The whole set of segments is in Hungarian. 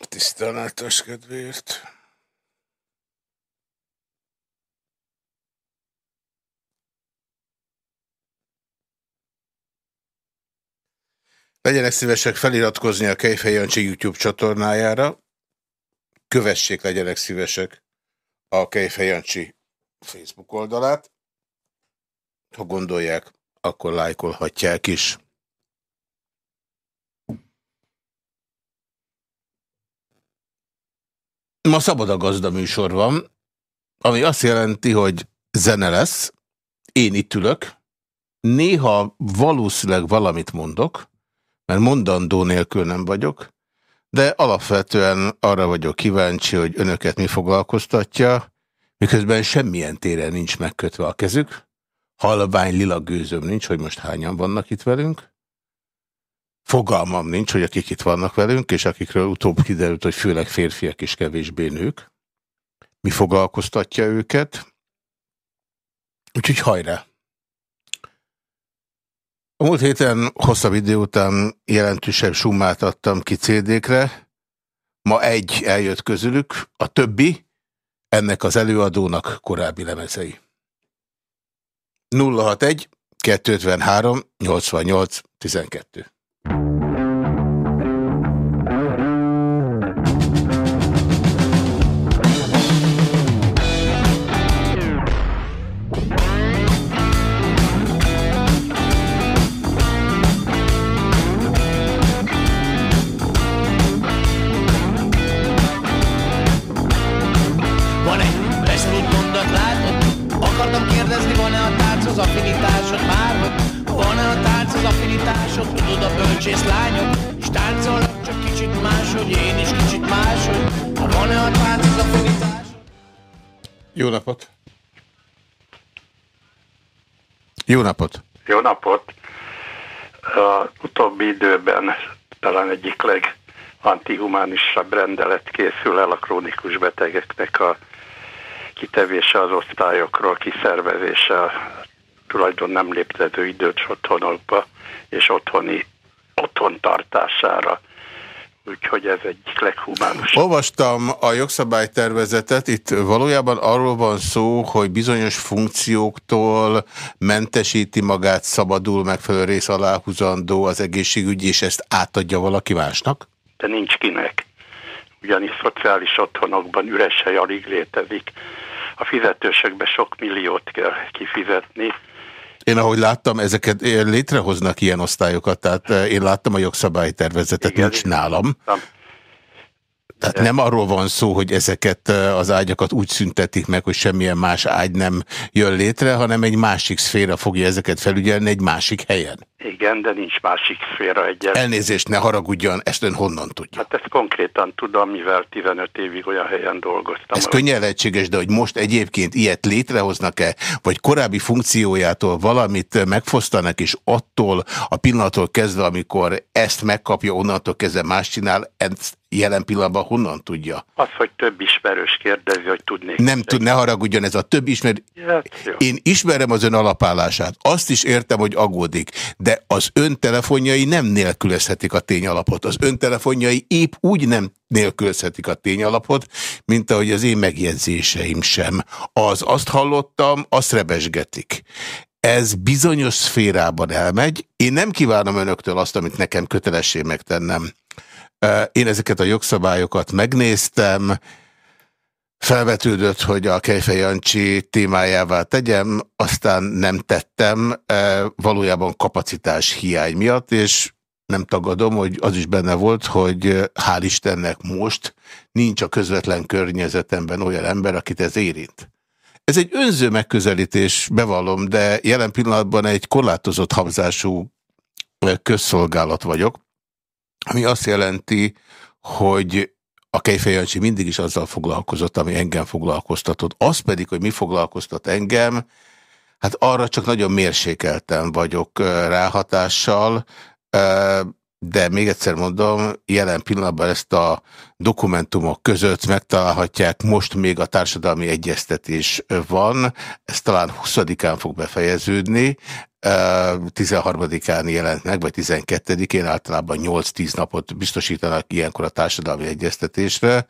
Tiszteletes kedvéért. Legyenek szívesek feliratkozni a Kejfej YouTube csatornájára. Kövessék, legyenek szívesek a Kejfej Facebook oldalát. Ha gondolják, akkor lájkolhatják is. Ma szabad a gazda műsor van, ami azt jelenti, hogy zene lesz, én itt ülök, néha valószínűleg valamit mondok, mert mondandó nélkül nem vagyok, de alapvetően arra vagyok kíváncsi, hogy önöket mi foglalkoztatja, miközben semmilyen téren nincs megkötve a kezük, halvány lila gőzöm nincs, hogy most hányan vannak itt velünk, Fogalmam nincs, hogy akik itt vannak velünk, és akikről utóbb kiderült, hogy főleg férfiak és kevésbé nők. Mi foglalkoztatja őket? Úgyhogy hajrá! A múlt héten hosszabb idő után jelentősebb summát adtam ki CD-kre. Ma egy eljött közülük, a többi ennek az előadónak korábbi lemezei. 061 253 88 12 Jó napot! Jó napot! Jó napot! A utóbbi időben talán egyik legantihumánisabb rendelet készül el a krónikus betegeknek a kitevése az osztályokról, kiszervezése tulajdon nem léptető időt otthonokba és otthoni otthon tartására. Úgyhogy ez egyik leghumánusabb. Olvastam a jogszabálytervezetet, itt valójában arról van szó, hogy bizonyos funkcióktól mentesíti magát, szabadul megfelelő rész aláhúzandó az egészségügy, és ezt átadja valaki másnak? De nincs kinek. Ugyanis szociális otthonokban üres hely alig létezik. A fizetősekbe sok milliót kell kifizetni, én ahogy láttam, ezeket létrehoznak ilyen osztályokat, tehát eh, én láttam a jogszabálytervezetet, Igen, nincs nálam. Tehát nem arról van szó, hogy ezeket az ágyakat úgy szüntetik meg, hogy semmilyen más ágy nem jön létre, hanem egy másik szféra fogja ezeket felügyelni egy másik helyen. Igen, de nincs másik szféra egyen. Elnézést, ne haragudjon, ezt ön honnan tudja? Hát ezt konkrétan tudom, mivel 15 évig olyan helyen dolgoztam. Ez könnyen lehetséges, de hogy most egyébként ilyet létrehoznak-e, vagy korábbi funkciójától valamit megfosztanak, és attól a pillanattól kezdve, amikor ezt megkapja, onnantól kezdve más csinál, ezt jelen pillanatban honnan tudja? Az, hogy több ismerős kérdezi, hogy tudnék. Nem tud, ne haragudjon, ez a több ismer... Ja, Én ismerem az ön alapállását. Azt is értem, hogy aggódik, de az ön telefonjai nem nélkülözhetik a tényalapot. Az ön telefonjai épp úgy nem nélkülözhetik a tényalapot, mint ahogy az én megjegyzéseim sem. Az azt hallottam, azt rebesgetik ez bizonyos szférában elmegy. Én nem kívánom önöktől azt, amit nekem kötelessé megtennem. Én ezeket a jogszabályokat megnéztem, felvetődött, hogy a Kejfej Jancsi témájává tegyem, aztán nem tettem, valójában kapacitás hiány miatt, és nem tagadom, hogy az is benne volt, hogy hál' Istennek most nincs a közvetlen környezetemben olyan ember, akit ez érint. Ez egy önző megközelítés, bevallom, de jelen pillanatban egy korlátozott habzású közszolgálat vagyok, ami azt jelenti, hogy a Kejfejancsi mindig is azzal foglalkozott, ami engem foglalkoztatott. Az pedig, hogy mi foglalkoztat engem, hát arra csak nagyon mérsékelten vagyok ráhatással, de még egyszer mondom, jelen pillanatban ezt a dokumentumok között megtalálhatják, most még a társadalmi egyeztetés van, ez talán 20-án fog befejeződni, 13-án jelent meg, vagy 12-én általában 8-10 napot biztosítanak ilyenkor a társadalmi egyeztetésre.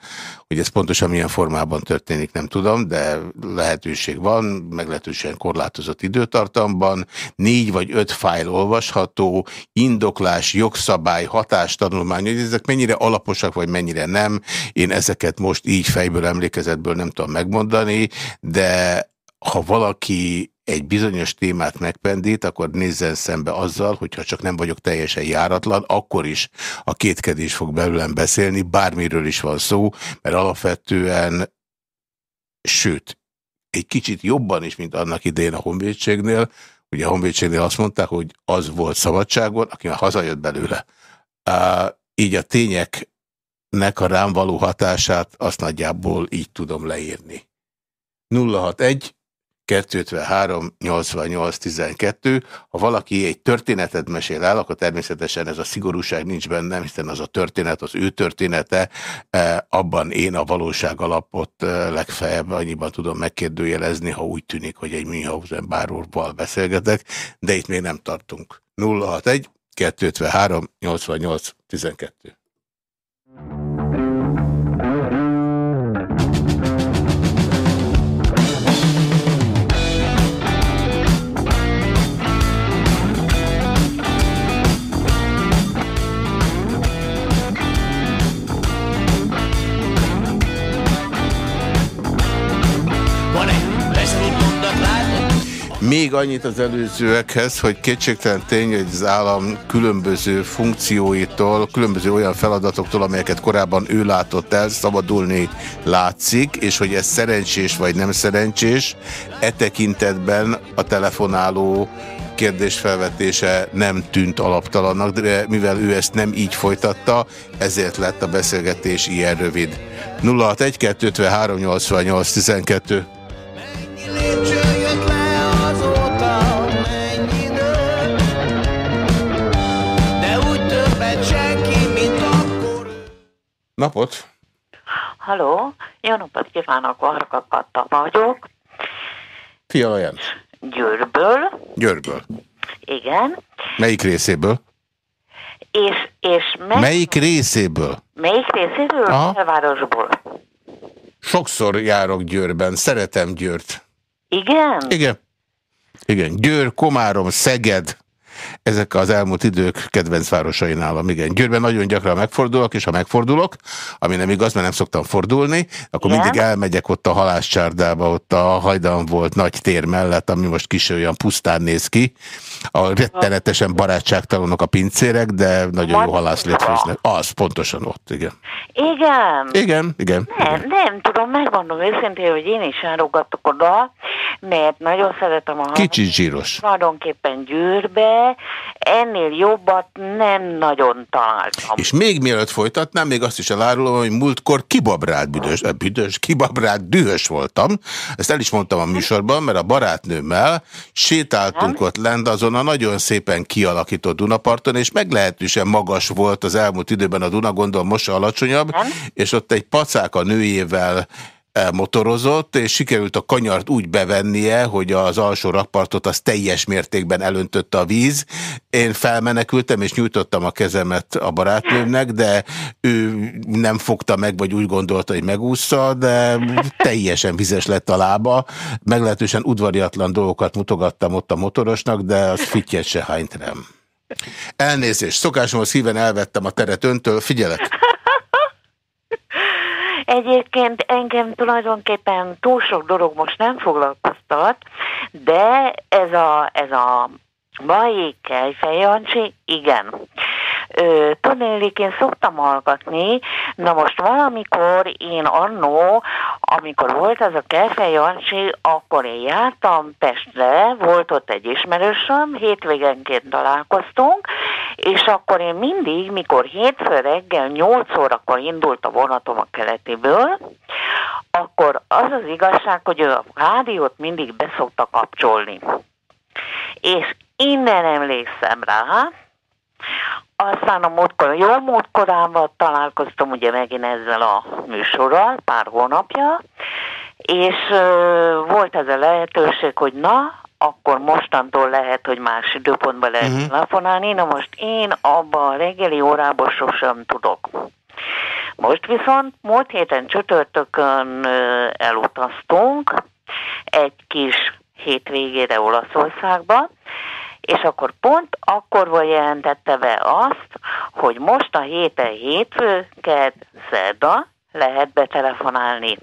Hogy ez pontosan milyen formában történik, nem tudom, de lehetőség van, meglehetősen korlátozott időtartamban. Négy vagy öt fájl olvasható, indoklás, jogszabály, hatástanulmány, hogy ezek mennyire alaposak, vagy mennyire nem. Én ezeket most így fejből, emlékezetből nem tudom megmondani, de ha valaki egy bizonyos témát megpendít, akkor nézzen szembe azzal, hogyha csak nem vagyok teljesen járatlan, akkor is a kétkedés fog belőlem beszélni, bármiről is van szó, mert alapvetően, sőt, egy kicsit jobban is, mint annak idején a honvédségnél, ugye a honvédségnél azt mondták, hogy az volt szabadságon, aki már hazajött belőle. Uh, így a tényeknek a rám való hatását azt nagyjából így tudom leírni. 061 253 88 12. Ha valaki egy történetet mesél el, akkor természetesen ez a szigorúság nincs bennem, hiszen az a történet, az ő története, e, abban én a valóság alapot e, legfeljebb annyiban tudom megkérdőjelezni, ha úgy tűnik, hogy egy Münchhausen báróval beszélgetek, de itt még nem tartunk. 061 253 88 12. Még annyit az előzőekhez, hogy kétségtelen tény, hogy az állam különböző funkcióitól, különböző olyan feladatoktól, amelyeket korábban ő látott el, szabadulni látszik, és hogy ez szerencsés vagy nem szerencsés, e tekintetben a telefonáló kérdésfelvetése nem tűnt alaptalannak, de mivel ő ezt nem így folytatta, ezért lett a beszélgetés ilyen rövid. 061 253 88 12 Napot! Halló, jó napot kívánok, Varga Katta vagyok. Fiala Jens. Győrből. Győrből. Igen. Melyik részéből? És, és meg... Melyik részéből? Melyik részéből? A városból. Sokszor járok Győrben, szeretem Győrt. Igen? Igen. Igen, Győr, Komárom, Szeged, ezek az elmúlt idők kedvenc városai nálam, igen. Győrben nagyon gyakran megfordulok, és ha megfordulok, ami nem igaz, mert nem szoktam fordulni, akkor igen. mindig elmegyek ott a halászcsárdába, ott a hajdan volt nagy tér mellett, ami most kis olyan pusztán néz ki. A rettenetesen barátságtalanok a pincérek, de nagyon jó halászlét főznek. Az, pontosan ott, igen. Igen? Igen, igen. Nem, igen. nem tudom, megmondom őszintén, hogy én is járogatok oda, mert nagyon szeretem a Kicsit zsíros. Tulajdonképpen Győrbe, ennél jobbat nem nagyon találtam. És még mielőtt folytatnám, még azt is elárulom, hogy múltkor kibabrált büdös, eh, büdös, kibabrált dühös voltam. Ezt el is mondtam a műsorban, mert a barátnőmmel sétáltunk nem? ott lent azon a nagyon szépen kialakított Dunaparton, és meglehetősen magas volt az elmúlt időben a Duna, gondolom most alacsonyabb, nem? és ott egy pacák a nőjével motorozott, és sikerült a kanyart úgy bevennie, hogy az alsó rakpartot az teljes mértékben elöntötte a víz. Én felmenekültem, és nyújtottam a kezemet a barátnőmnek, de ő nem fogta meg, vagy úgy gondolta, hogy megúszza, de teljesen vizes lett a lába. Meglehetősen udvariatlan dolgokat mutogattam ott a motorosnak, de az fittyet se hányt rám. Elnézést, szokásomhoz híven elvettem a teret öntől, figyelek! Egyébként engem tulajdonképpen túl sok dolog most nem foglalkoztat, de ez a, ez a mai Kejfej Jancsi, igen. Tudnélik, én szoktam hallgatni, na most valamikor én annó, amikor volt ez a Kejfej Jancsi, akkor én jártam Pestre, volt ott egy ismerősöm, hétvégenként találkoztunk, és akkor én mindig, mikor hétfő reggel 8 órakor indult a vonatom a keletiből, akkor az az igazság, hogy ő a rádiót mindig beszokta kapcsolni. És innen emlékszem rá, aztán a múltkor, jó múltkorában találkoztam ugye megint ezzel a műsorral, pár hónapja, és uh, volt ez a lehetőség, hogy na, akkor mostantól lehet, hogy más időpontban lehet uh-huh. telefonálni. Na most én abban a reggeli órában sosem tudok. Most viszont múlt héten csütörtökön elutaztunk egy kis hétvégére Olaszországba, és akkor pont akkor jelentette be azt, hogy most a héten hétfő, ked, szerda lehet betelefonálni.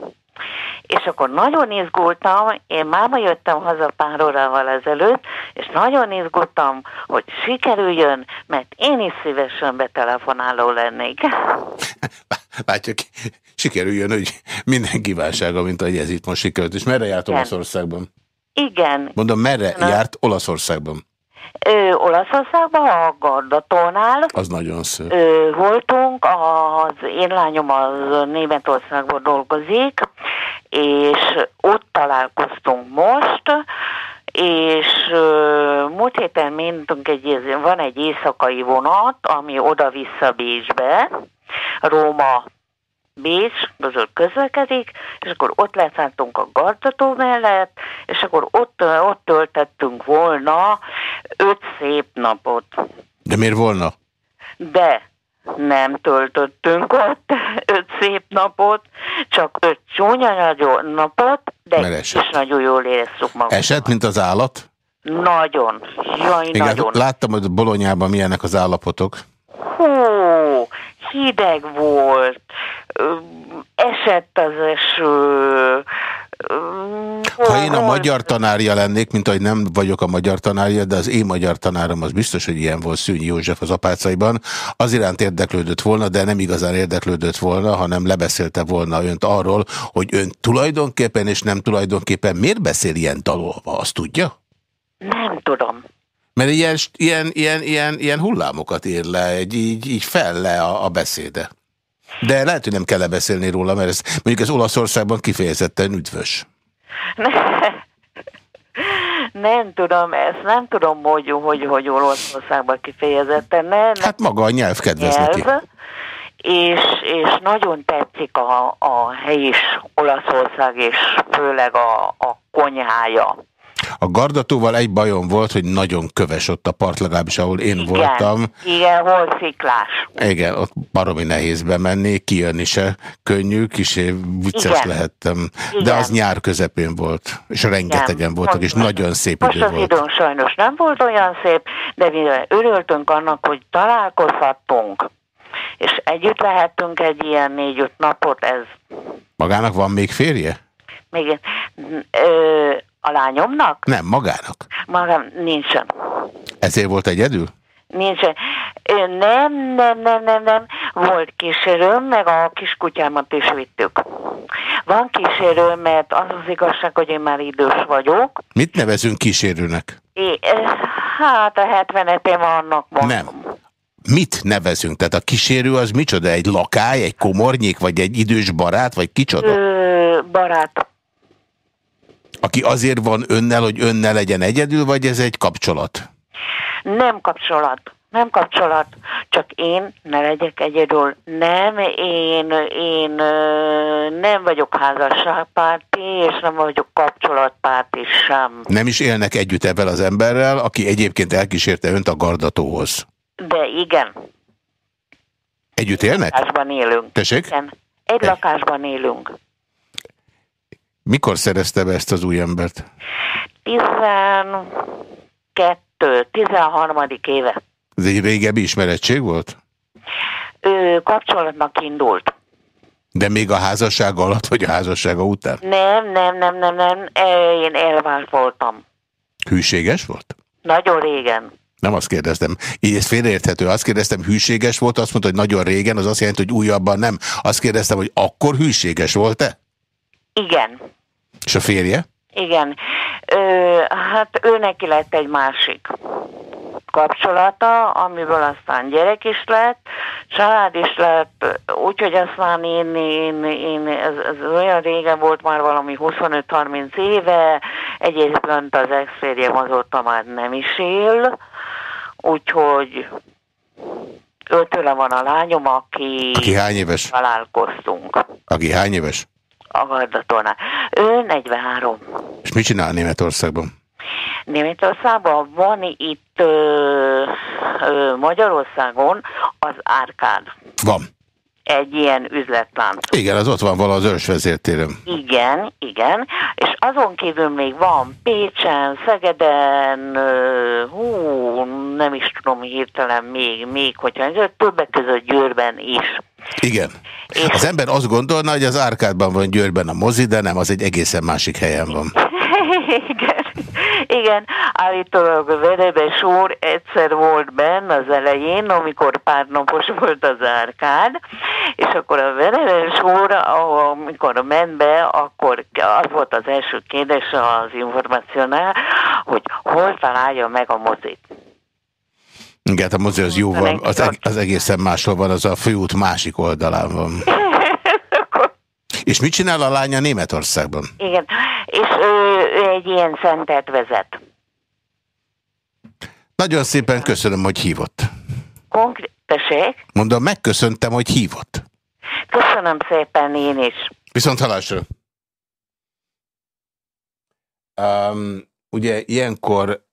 És akkor nagyon izgultam, én máma jöttem haza pár órával ezelőtt, és nagyon izgultam, hogy sikerüljön, mert én is szívesen betelefonáló lennék. Látjuk, sikerüljön, hogy minden kívánsága, mint ahogy ez itt most sikerült. És merre járt Olaszországban? Igen. Mondom, merre Na. járt Olaszországban? Ö, Olaszországban, a Gardatónál. Az nagyon szép. Ö, voltunk, az én lányom az Németországban dolgozik, és ott találkoztunk most, és ö, múlt héten mentünk egy, van egy éjszakai vonat, ami oda-vissza Bécsbe, Róma Bécs között közlekedik, és akkor ott leszálltunk a Gardató mellett, és akkor ott, ott töltettünk volna öt szép napot. De miért volna? De nem töltöttünk ott öt szép napot, csak öt csúnya napot, de is nagyon jól éreztük magunkat. Eset, mint az állat? Nagyon. Jaj, Igen, nagyon. Láttam, hogy Bolonyában milyenek az állapotok. Hú, hideg volt, esett az eső. Ha én a magyar tanárja lennék, mint ahogy nem vagyok a magyar tanárja, de az én magyar tanárom az biztos, hogy ilyen volt Szűnyi József az apácaiban, az iránt érdeklődött volna, de nem igazán érdeklődött volna, hanem lebeszélte volna önt arról, hogy ön tulajdonképpen és nem tulajdonképpen miért beszél ilyen dalolva, azt tudja? Nem tudom. Mert ilyen, ilyen, ilyen, ilyen, ilyen hullámokat ír le, így, így fel le a, a beszéde. De lehet, hogy nem kell beszélni róla, mert ez, mondjuk ez Olaszországban kifejezetten üdvös. Nem tudom, ezt nem tudom, hogy, hogy, hogy Olaszországban kifejezetten. Nem, hát maga a nyelv kedvez nyelv, neki. És, és nagyon tetszik a, a hely is Olaszország, és főleg a, a konyhája. A gardatóval egy bajom volt, hogy nagyon köves ott a part, legalábbis ahol én igen, voltam. Igen, hol sziklás. Igen, ott baromi nehéz bemenni, kijönni se könnyű, kicsi vicces igen. lehettem. Igen. De az nyár közepén volt, és rengetegen igen. voltak, és nagyon szép Most idő az időnk sajnos nem volt olyan szép, de mi örültünk annak, hogy találkozhattunk, és együtt lehettünk egy ilyen négy-öt napot, ez... Magának van még férje? Még, ö, a lányomnak? Nem, magának. Magam nincsen. Ezért volt egyedül? Nincsen. Nem, nem, nem, nem, nem. Volt kísérőm, meg a kiskutyámat is vittük. Van kísérő, mert az az igazság, hogy én már idős vagyok. Mit nevezünk kísérőnek? É, hát a 70 én vannak mondom. Nem. Mit nevezünk? Tehát a kísérő az micsoda? Egy lakály, egy komornyék, vagy egy idős barát, vagy kicsoda? Ö, barát. Aki azért van önnel, hogy önnel legyen egyedül, vagy ez egy kapcsolat? Nem kapcsolat. Nem kapcsolat, csak én ne legyek egyedül. Nem, én, én nem vagyok házasságpárti, és nem vagyok kapcsolatpárti sem. Nem is élnek együtt ebben az emberrel, aki egyébként elkísérte önt a gardatóhoz? De igen. Együtt élnek? Egy lakásban élünk. Tessék? Igen. Egy, egy lakásban élünk. Mikor szerezte be ezt az új embert? 12, 13. éve. Ez egy régebbi ismerettség volt? Ő kapcsolatnak indult. De még a házasság alatt, vagy a házassága után? Nem, nem, nem, nem, nem. Én elvált voltam. Hűséges volt? Nagyon régen. Nem azt kérdeztem. Így ez félreérthető. Azt kérdeztem, hűséges volt, azt mondta, hogy nagyon régen, az azt jelenti, hogy újabban nem. Azt kérdeztem, hogy akkor hűséges volt-e? Igen. És a férje? Igen. Ö, hát ő neki lett egy másik kapcsolata, amiből aztán gyerek is lett, család is lett, úgyhogy aztán én, én, én ez, ez olyan régen volt már valami 25-30 éve, egyébként az ex-férjem azóta már nem is él, úgyhogy őtőle van a lányom, aki, aki hány éves? találkoztunk. Aki hány éves? A Gardatónál. Ő 43. És mit csinál Németországban? Németországban van itt ö, ö, Magyarországon az árkád. Van egy ilyen üzletlánc. Igen, az ott van vala az őrsvezértéren. Igen, igen, és azon kívül még van Pécsen, Szegeden, hú, nem is tudom hirtelen még, még, hogyha többek között Győrben is. Igen. És az ember azt gondolna, hogy az Árkádban van Győrben a mozi, de nem, az egy egészen másik helyen van. Igen, igen, állítólag a Verebes úr egyszer volt benne az elején, amikor pár napos volt az árkád, és akkor a Verebes úr, amikor ment be, akkor az volt az első kérdés az információnál, hogy hol találja meg a mozit. Igen, hát a mozi az jó van, az, az egészen máshol van, az a főút másik oldalán van. És mit csinál a lánya Németországban? Igen, és ő egy ilyen szentet vezet. Nagyon szépen köszönöm, hogy hívott. Konkrét, tessék? Mondom, megköszöntem, hogy hívott. Köszönöm szépen én is. Viszont halásra. Um, ugye ilyenkor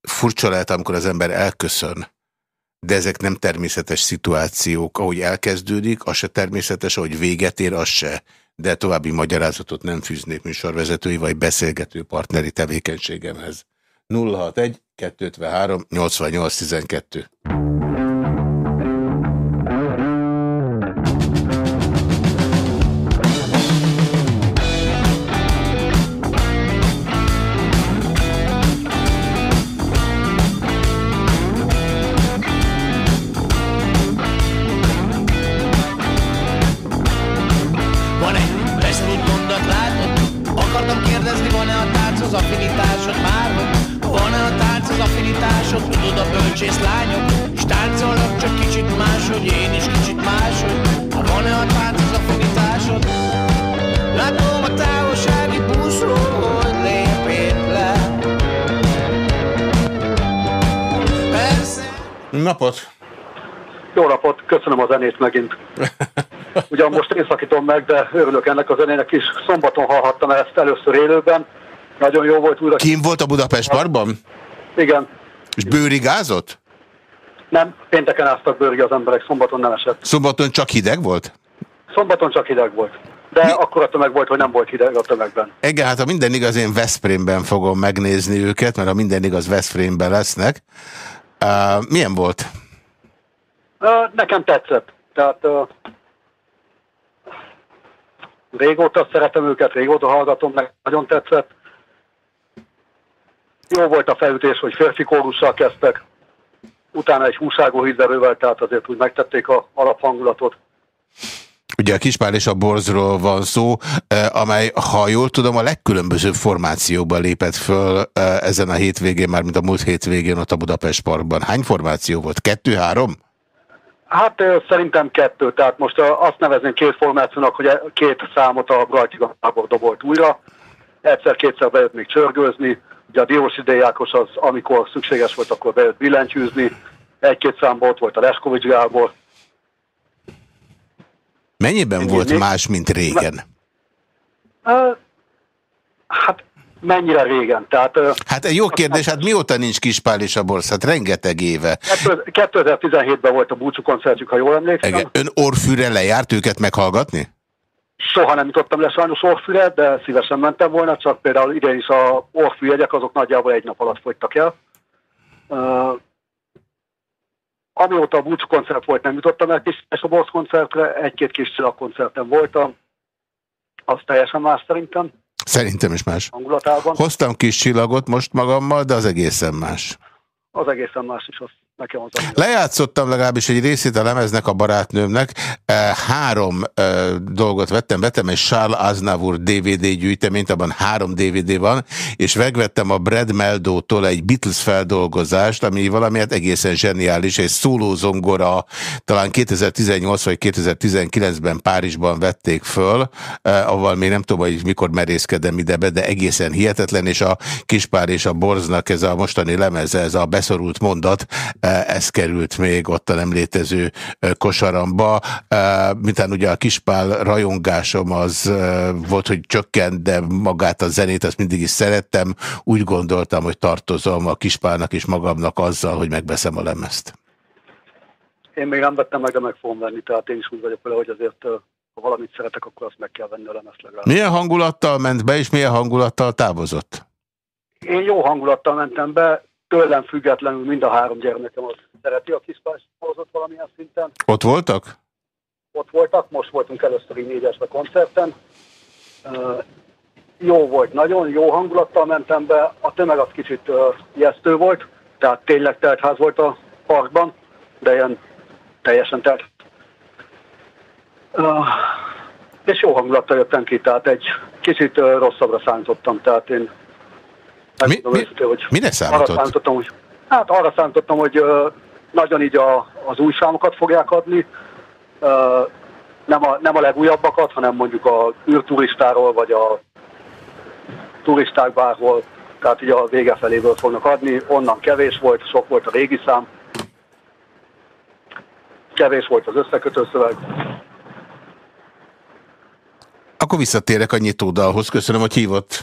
furcsa lehet, amikor az ember elköszön, de ezek nem természetes szituációk. Ahogy elkezdődik, az se természetes, ahogy véget ér, az se. De további magyarázatot nem fűznék műsorvezetői vagy beszélgető partneri tevékenységemhez. 061 253 88 12 a zenét megint. Ugyan most én szakítom meg, de örülök ennek a zenének is. Szombaton hallhattam ezt először élőben. Nagyon jó volt újra. Kim volt a Budapest Parkban? Igen. És bőrigázott? Nem, pénteken áztak bőrgi az emberek, szombaton nem esett. Szombaton csak hideg volt? Szombaton csak hideg volt. De Mi? akkor a tömeg volt, hogy nem volt hideg a tömegben. Igen, hát ha minden igaz, én Veszprémben fogom megnézni őket, mert ha minden igaz, Veszprémben lesznek. Uh, milyen volt? Nekem tetszett. Tehát régóta szeretem őket, régóta hallgatom, meg nagyon tetszett. Jó volt a felütés, hogy férfi kórussal kezdtek, utána egy húságó hízerővel, tehát azért úgy megtették a alaphangulatot. Ugye a Kispál és a Borzról van szó, amely, ha jól tudom, a legkülönbözőbb formációban lépett föl ezen a hétvégén, már mint a múlt hétvégén ott a Budapest Parkban. Hány formáció volt? Kettő-három? Hát szerintem kettő, tehát most azt nevezném két formációnak, hogy két számot a Brajti Gábor dobolt újra. Egyszer-kétszer bejött még csörgőzni, Ugye a Diós Jákos az, amikor szükséges volt, akkor bejött billentyűzni, egy-két számból ott volt a Leskovics Gábor. Mennyiben Én volt más, mint régen? Hát mennyire régen? Tehát, hát jó kérdés, hát mióta nincs Kispál és a borsz? Hát rengeteg éve. 2017-ben volt a búcsú koncertjük, ha jól emlékszem. Igen. Ön orfűre lejárt őket meghallgatni? Soha nem jutottam le sajnos orfűre, de szívesen mentem volna, csak például idén is a orfűjegyek azok nagyjából egy nap alatt fogytak el. Uh, amióta a búcsú koncert volt, nem jutottam el kis és a Borsz koncertre, egy-két kis koncerten voltam, az teljesen más szerintem. Szerintem is más. Hangulatában. Hoztam kis csillagot most magammal, de az egészen más. Az egészen más is, azt nekem az Lejátszottam legalábbis egy részét a lemeznek a barátnőmnek. Eh, három eh, dolgot vettem. Vettem egy Charles Aznavour DVD gyűjteményt, abban három DVD van, és megvettem a Brad Meldótól egy Beatles feldolgozást, ami valamiért egészen zseniális, egy szólózongora, talán 2018 vagy 2019-ben Párizsban vették föl, eh, ahol még nem tudom, hogy mikor merészkedem ide be, de egészen hihetetlen, és a Kispár és a Borznak ez a mostani lemeze, ez a beszorult mondat, ez került még ott a nem létező kosaramba. Mintán ugye a kispál rajongásom az volt, hogy csökkent, de magát a zenét azt mindig is szerettem. Úgy gondoltam, hogy tartozom a kispálnak és magamnak azzal, hogy megbeszem a lemezt. Én még nem vettem meg, de meg fogom venni, tehát én is úgy vagyok vele, hogy azért ha valamit szeretek, akkor azt meg kell venni a lemezt legalább. Milyen hangulattal ment be, és milyen hangulattal távozott? Én jó hangulattal mentem be, tőlem függetlenül mind a három gyermekem az szereti a kispászpozott valamilyen szinten. Ott voltak? Ott voltak, most voltunk először így négyesbe koncerten. Uh, jó volt, nagyon jó hangulattal mentem be, a tömeg az kicsit uh, ijesztő volt, tehát tényleg teltház volt a parkban, de ilyen teljesen telt. Uh, és jó hangulattal jöttem ki, tehát egy kicsit uh, rosszabbra számítottam, tehát én mi, mi, őszintén, hogy mire számított? Arra számítottam, hogy, hát arra számítottam, hogy uh, nagyon így a, az új számokat fogják adni, uh, nem, a, nem a legújabbakat, hanem mondjuk a űrturistáról, vagy a turisták bárhol, tehát így a vége feléből fognak adni, onnan kevés volt, sok volt a régi szám, kevés volt az összekötő szöveg. Akkor visszatérek a nyitódalhoz. Köszönöm, hogy hívott.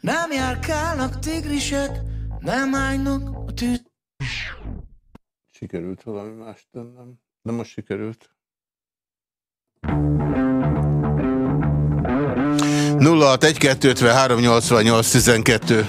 Nem járkálnak tigrisek, nem állnak a tűz. Sikerült valami más tennem, de most sikerült. 061 253 88 12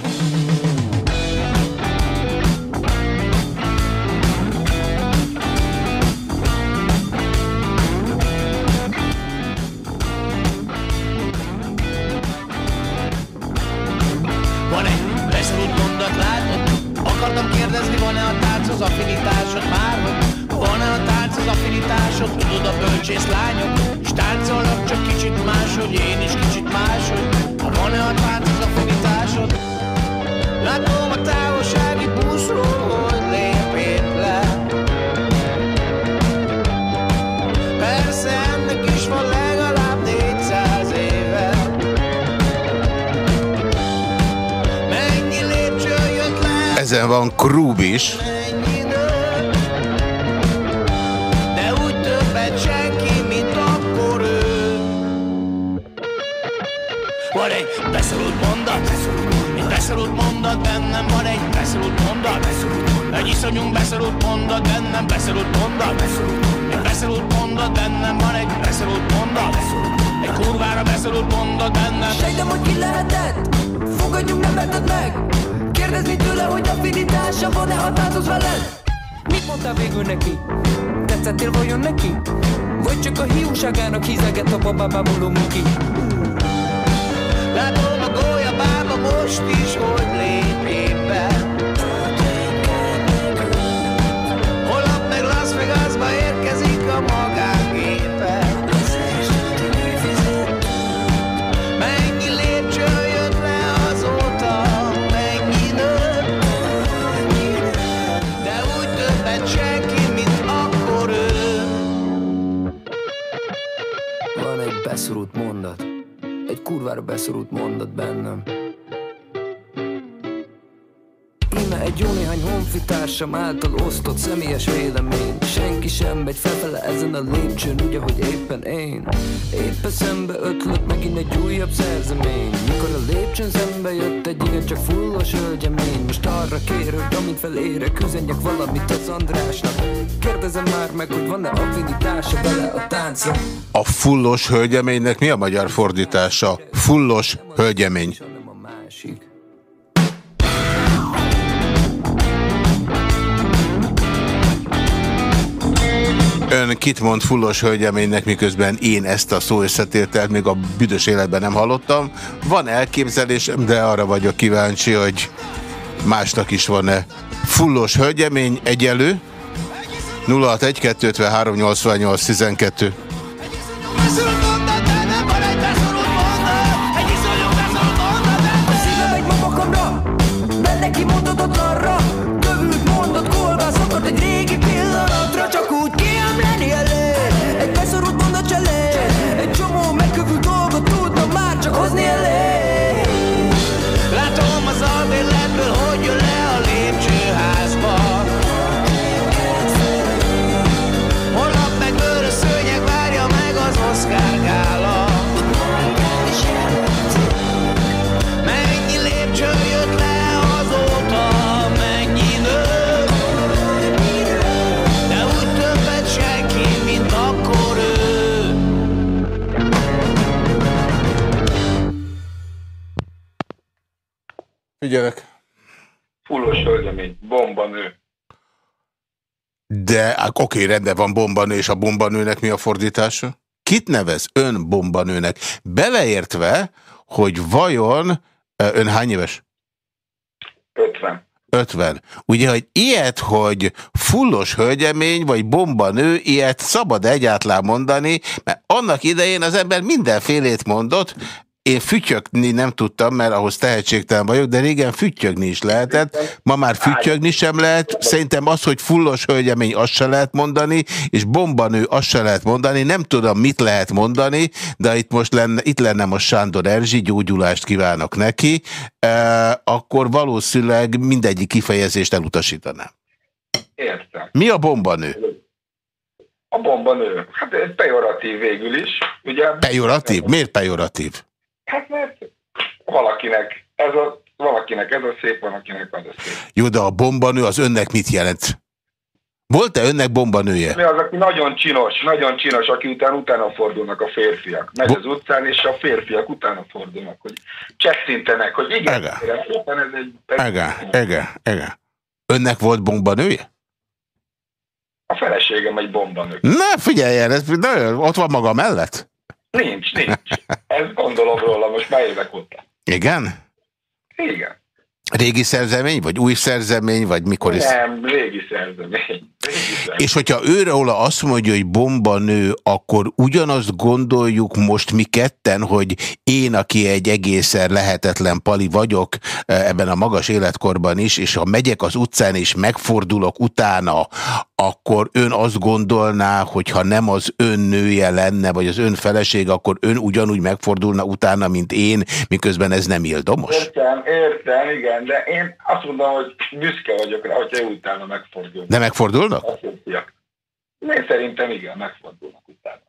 is. De úgy többet senki, mint akkor ő. Van egy beszorult mondat, egy beszorult mondat, bennem van egy beszorult mondat. Egy iszonyunk beszorult mondat, bennem beszorult mondat. Egy beszorult mondat, bennem van egy beszorult mondat. Egy kurvára beszorult mondat bennem. Sejtem, hogy ki lehetett, fogadjunk, nem vetted meg. Kérdezni tőle, hogy affinitása van-e, ha táncoz veled? Mit mondtál végül neki? Tetszettél vajon neki? Vagy csak a hiúságának hízeget a babábámuló muki? Látom a gólya bába most is, hogy lép be Holnap meg Las Vegasba érkezik kurvára beszorult mondat bennem. Egy jó néhány honfitársam által osztott személyes vélemény. Senki sem megy felfele ezen a lépcsőn, úgy ahogy éppen én. Éppen szembe ötlött megint egy újabb szerzemény. Mikor a lépcsőn szembe jött egy igen csak fullos hölgyemény Most arra kér, hogy amint felérek, üzenjek valamit az Andrásnak. Kérdezem már meg, hogy van-e affinitása bele a táncra A fullos hölgyeménynek mi a magyar fordítása? Fullos hölgyemény Ön kit mond fullos hölgyeménynek, miközben én ezt a szó összetételt még a büdös életben nem hallottam. Van elképzelésem, de arra vagyok kíváncsi, hogy másnak is van-e. Fullos hölgyemény egyelő 061 253 88 12 Is it Figyelek. Fullos hölgyemény, bombanő. De oké, okay, rendben van bombanő, és a bombanőnek mi a fordítása? Kit nevez ön bombanőnek? Beleértve, hogy vajon ön hány éves? 50. 50. Ugye, hogy ilyet, hogy fullos hölgyemény, vagy bombanő, ilyet szabad egyáltalán mondani, mert annak idején az ember mindenfélét mondott, én fütyögni nem tudtam, mert ahhoz tehetségtelen vagyok, de régen fütyögni is lehetett. Ma már fütyögni sem lehet. Szerintem az, hogy fullos hölgyemény, azt se lehet mondani, és bombanő, azt se lehet mondani. Nem tudom, mit lehet mondani, de itt most lenne, itt lenne most Sándor Erzsi, gyógyulást kívánok neki, e, akkor valószínűleg mindegyik kifejezést elutasítanám. Értem. Mi a bombanő? A bombanő. Hát ez pejoratív végül is. Ugye? Pejoratív? Miért pejoratív? Hát mert valakinek ez a, valakinek ez a szép, valakinek az a szép. Jó, de a bombanő az önnek mit jelent? Volt-e önnek bombanője? Mi az, aki nagyon csinos, nagyon csinos, aki után utána fordulnak a férfiak. Megy az utcán, és a férfiak utána fordulnak, hogy csekszintenek, hogy igen, Ege. szépen ez egy... Ege, ege, ege. Önnek volt bombanője? A feleségem egy bombanő. Ne, figyeljen, ez, nagyon, ott van maga mellett? Nincs, nincs. Ezt gondolom róla, most már évek óta. Igen? Igen. Régi szerzemény, vagy új szerzemény, vagy mikor is? Nem, régi szerzemény. Régi szerzemény. És hogyha őróla azt mondja, hogy bombanő, akkor ugyanazt gondoljuk most mi ketten, hogy én, aki egy egészen lehetetlen pali vagyok eh, ebben a magas életkorban is, és ha megyek az utcán és megfordulok utána, akkor ön azt gondolná, hogy ha nem az ön nője lenne, vagy az ön feleség, akkor ön ugyanúgy megfordulna utána, mint én, miközben ez nem ildomos? Értem, értem, igen, de én azt mondom, hogy büszke vagyok rá, hogyha utána megfordul. De megfordulnak? Én szerintem igen, megfordulnak utána.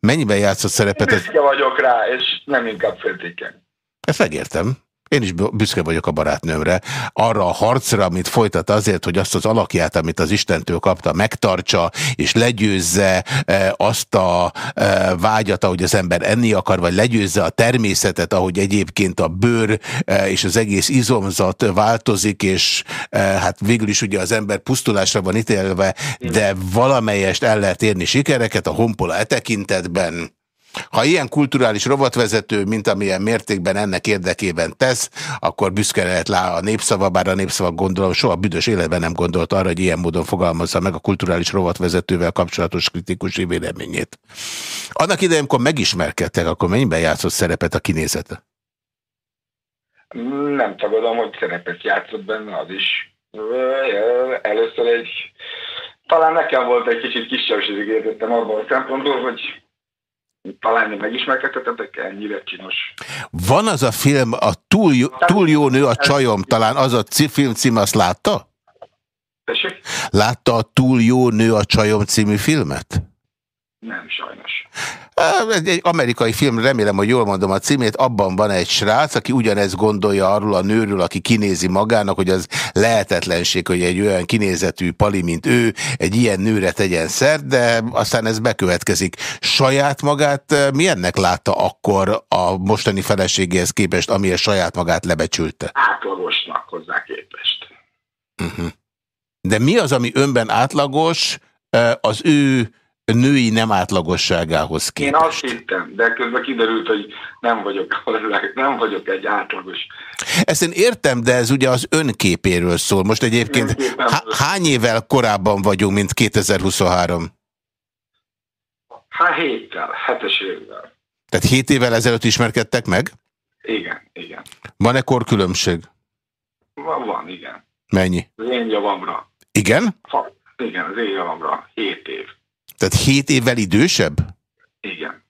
Mennyiben játszott szerepet? Ez... Büszke vagyok rá, és nem inkább féltékeny. Ezt megértem. Én is büszke vagyok a barátnőmre, arra a harcra, amit folytat azért, hogy azt az alakját, amit az Istentől kapta, megtartsa, és legyőzze e, azt a e, vágyat, ahogy az ember enni akar, vagy legyőzze a természetet, ahogy egyébként a bőr e, és az egész izomzat változik, és hát végül is ugye az ember pusztulásra van ítélve, de valamelyest el lehet érni sikereket a honpola e tekintetben ha ilyen kulturális rovatvezető, mint amilyen mértékben ennek érdekében tesz, akkor büszke lehet lá a népszava, bár a népszava gondolom soha büdös életben nem gondolt arra, hogy ilyen módon fogalmazza meg a kulturális rovatvezetővel kapcsolatos kritikus véleményét. Annak idején, amikor megismerkedtek, akkor mennyiben játszott szerepet a kinézete? Nem tagadom, hogy szerepet játszott benne az is. Először egy... Talán nekem volt egy kicsit kisebbségi érzettem abban a szempontból, hogy talán én megismerkedtetek, ennyire csinos. Van az a film, a túl, jó, túl jó nő a csajom, talán az a film cím, azt látta? Tessék? Látta a Túl jó nő a csajom című filmet? Nem, sajnos. Egy amerikai film, remélem, hogy jól mondom a címét, abban van egy srác, aki ugyanezt gondolja arról a nőről, aki kinézi magának, hogy az lehetetlenség, hogy egy olyan kinézetű pali, mint ő, egy ilyen nőre tegyen szert, de aztán ez bekövetkezik. Saját magát milyennek látta akkor a mostani feleségéhez képest, amilyen saját magát lebecsülte? Átlagosnak hozzá képest. Uh mhm. -huh. De mi az, ami önben átlagos, az ő női nem átlagosságához képest. Én azt hittem, de közben kiderült, hogy nem vagyok, nem vagyok egy átlagos. Ezt én értem, de ez ugye az önképéről szól. Most egyébként hány évvel korábban vagyunk, mint 2023? Hát héttel, hetes évvel. Tehát hét évvel ezelőtt ismerkedtek meg? Igen, igen. Van-e korkülönbség? Van, van, igen. Mennyi? Az én javamra. Igen? Ha, igen, az én javamra. Hét év. Tehát hét évvel idősebb? Igen.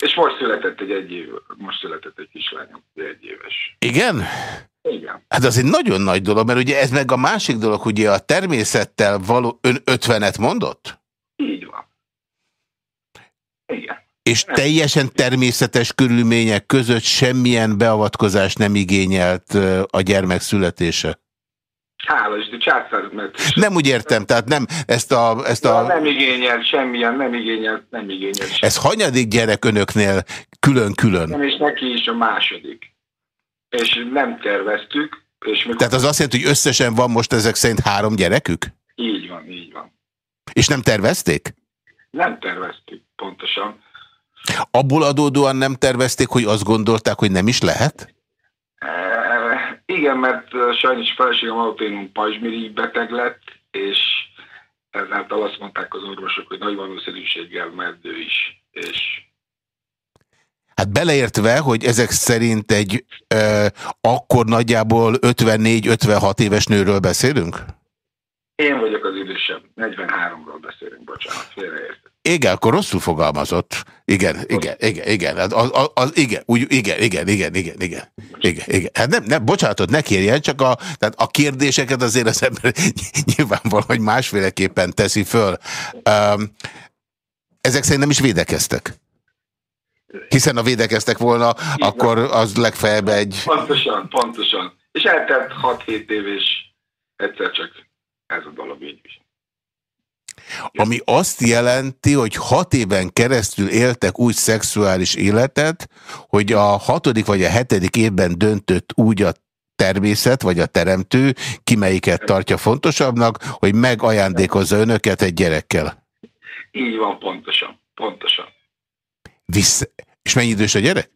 És most született egy egy év, most született egy kislányom, egy éves. Igen? Igen. Hát az egy nagyon nagy dolog, mert ugye ez meg a másik dolog, ugye a természettel való ön ötvenet mondott? Így van. Igen. És nem. teljesen természetes körülmények között semmilyen beavatkozást nem igényelt a gyermek születése? Hála Isten, császármet. Nem úgy értem, tehát nem ezt a... Ezt a... Ja, nem igényel semmilyen, nem igényel, nem igényel semmilyen. Ez hanyadik gyerek önöknél? Külön-külön. És neki is a második. És nem terveztük. És mikor... Tehát az azt jelenti, hogy összesen van most ezek szerint három gyerekük? Így van, így van. És nem tervezték? Nem terveztük, pontosan. Abból adódóan nem tervezték, hogy azt gondolták, hogy nem is lehet? E, igen, mert sajnos feleségem autoimmun pajzsmirigy beteg lett, és ezáltal azt mondták az orvosok, hogy nagy valószínűséggel meddő is. És Hát beleértve, hogy ezek szerint egy e, akkor nagyjából 54-56 éves nőről beszélünk? Én vagyok az idősebb, 43-ról beszélünk, bocsánat, félreértett. Igen, akkor rosszul fogalmazott. Igen, igen, igen, igen. Az, az, az, igen, úgy, igen, igen, igen, igen, igen, igen, igen. Hát nem, nem, bocsánatot ne kérjen, csak a, tehát a kérdéseket azért az ember nyilvánvalóan, hogy másféleképpen teszi föl. Um, ezek szerint nem is védekeztek. Hiszen a védekeztek volna, Igen. akkor az legfeljebb egy... Pontosan, pontosan. És eltelt 6-7 év, és egyszer csak ez a dolog így is. Ami azt jelenti, hogy hat éven keresztül éltek úgy szexuális életet, hogy a hatodik vagy a hetedik évben döntött úgy a természet, vagy a teremtő, ki melyiket tartja fontosabbnak, hogy megajándékozza önöket egy gyerekkel. Így van, pontosan. Pontosan. Vissza. És mennyi idős a gyerek?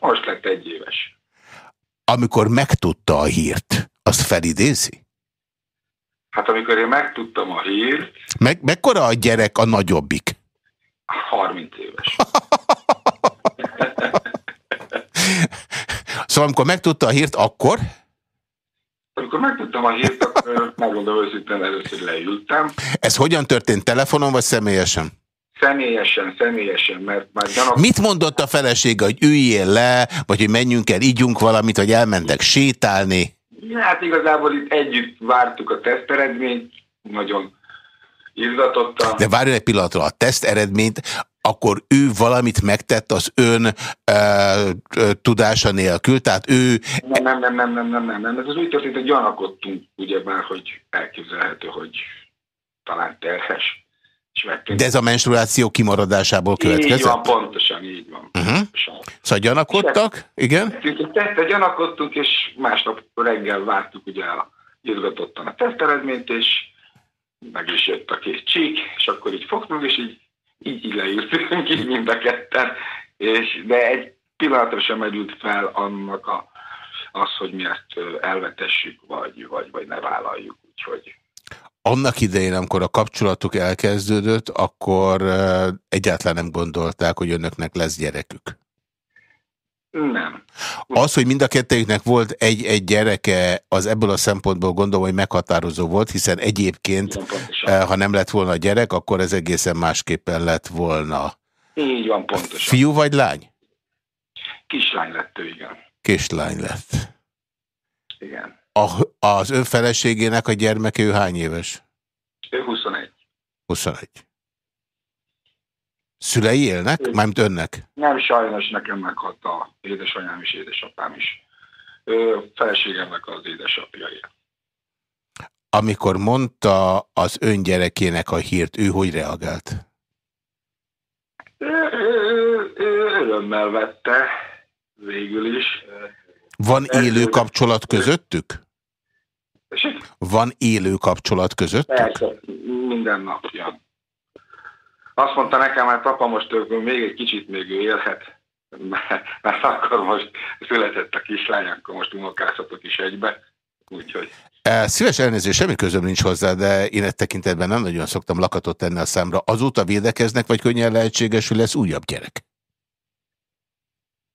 Most lett egy éves. Amikor megtudta a hírt, azt felidézi? Hát amikor én megtudtam a hírt... Meg, mekkora a gyerek a nagyobbik? 30 éves. szóval amikor megtudta a hírt, akkor? Amikor megtudtam a hírt, akkor megmondom őszintén először leültem. Ez hogyan történt, telefonon vagy személyesen? Személyesen, személyesen, mert már gyanak... Mit mondott a felesége, hogy üljél le, vagy hogy menjünk el, ígyunk valamit, vagy elmentek sétálni? Hát igazából itt együtt vártuk a teszteredményt, nagyon izgatottan. De várjon egy pillanatra, a teszt eredményt, akkor ő valamit megtett az ön e, e, tudása nélkül? Tehát ő... Nem, nem, nem, nem, nem, nem, nem, nem. Ez az úgy történt, hogy gyanakodtunk, ugyebár, hogy elképzelhető, hogy talán terhes. De ez a menstruáció kimaradásából következett? Így van, pontosan, így van. Uh -huh. Szóval gyanakodtak, igen? Tette gyanakodtunk, és másnap reggel vártuk ugye a izgatottan a teszteredményt, és meg is jött a két csík, és akkor így fogtunk, és így, így, így leültünk így mind a ketten, és, de egy pillanatra sem merült fel annak a, az, hogy mi ezt elvetessük, vagy, vagy, vagy ne vállaljuk, úgyhogy annak idején, amikor a kapcsolatuk elkezdődött, akkor egyáltalán nem gondolták, hogy önöknek lesz gyerekük. Nem. Az, hogy mind a kettőjüknek volt egy-egy gyereke, az ebből a szempontból gondolom, hogy meghatározó volt, hiszen egyébként, ha nem lett volna gyerek, akkor ez egészen másképpen lett volna. Így van, pontosan. Fiú vagy lány? Kislány lett ő, igen. Kislány lett. Igen. A, az ön feleségének a gyermeke ő hány éves? Ő 21. 21. Szülei élnek? Ő... Mármint önnek? Nem, sajnos nekem meghalt a édesanyám és édesapám is. Ő feleségemnek az édesapja. Amikor mondta az ön gyerekének a hírt, ő hogy reagált? Ő, ő, ő örömmel vette végül is. Van élő kapcsolat közöttük? Van élő kapcsolat között? Persze, minden napja. Azt mondta nekem, hogy papa most még egy kicsit még ő élhet, mert akkor most született a kislány, akkor most unokázhatok is egybe. Úgyhogy... E, szíves elnézés, semmi közöm nincs hozzá, de én egy tekintetben nem nagyon szoktam lakatot tenni a számra. Azóta védekeznek, vagy könnyen lehetséges, hogy lesz újabb gyerek?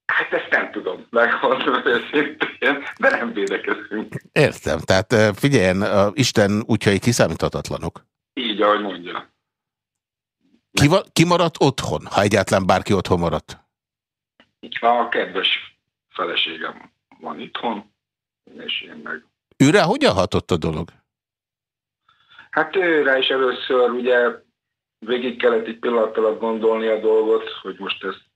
Hát tudom, megmondom őszintén, de nem védekezünk. Értem, tehát figyeljen, Isten útjai kiszámíthatatlanok. Így, ahogy mondja. Ki, ki maradt otthon, ha egyáltalán bárki otthon maradt? A kedves feleségem van itthon, és én meg. Őre hogyan hatott a dolog? Hát őre is először ugye végig kellett egy pillanat alatt gondolni a dolgot, hogy most ezt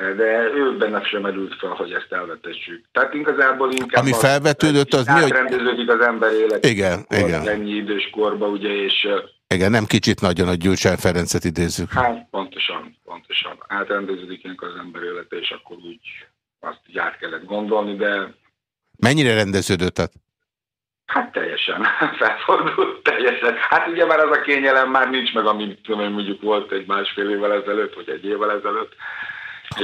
de ő benne sem merült fel, hogy ezt elvetessük. Tehát igazából inkább... Ami felvetődött, az mi, hogy... rendeződik az ember élet. Igen, igen. Ennyi idős korba, ugye, és... Igen, nem kicsit nagyon, hogy Gyurcsány Ferencet idézzük. Hát, pontosan, pontosan. átrendeződik ilyenkor az ember élete, és akkor úgy azt így át kellett gondolni, de... Mennyire rendeződött? Tehát? Hát teljesen, felfordult teljesen. Hát ugye már az a kényelem már nincs meg, amit mondjuk volt egy másfél évvel ezelőtt, vagy egy évvel ezelőtt.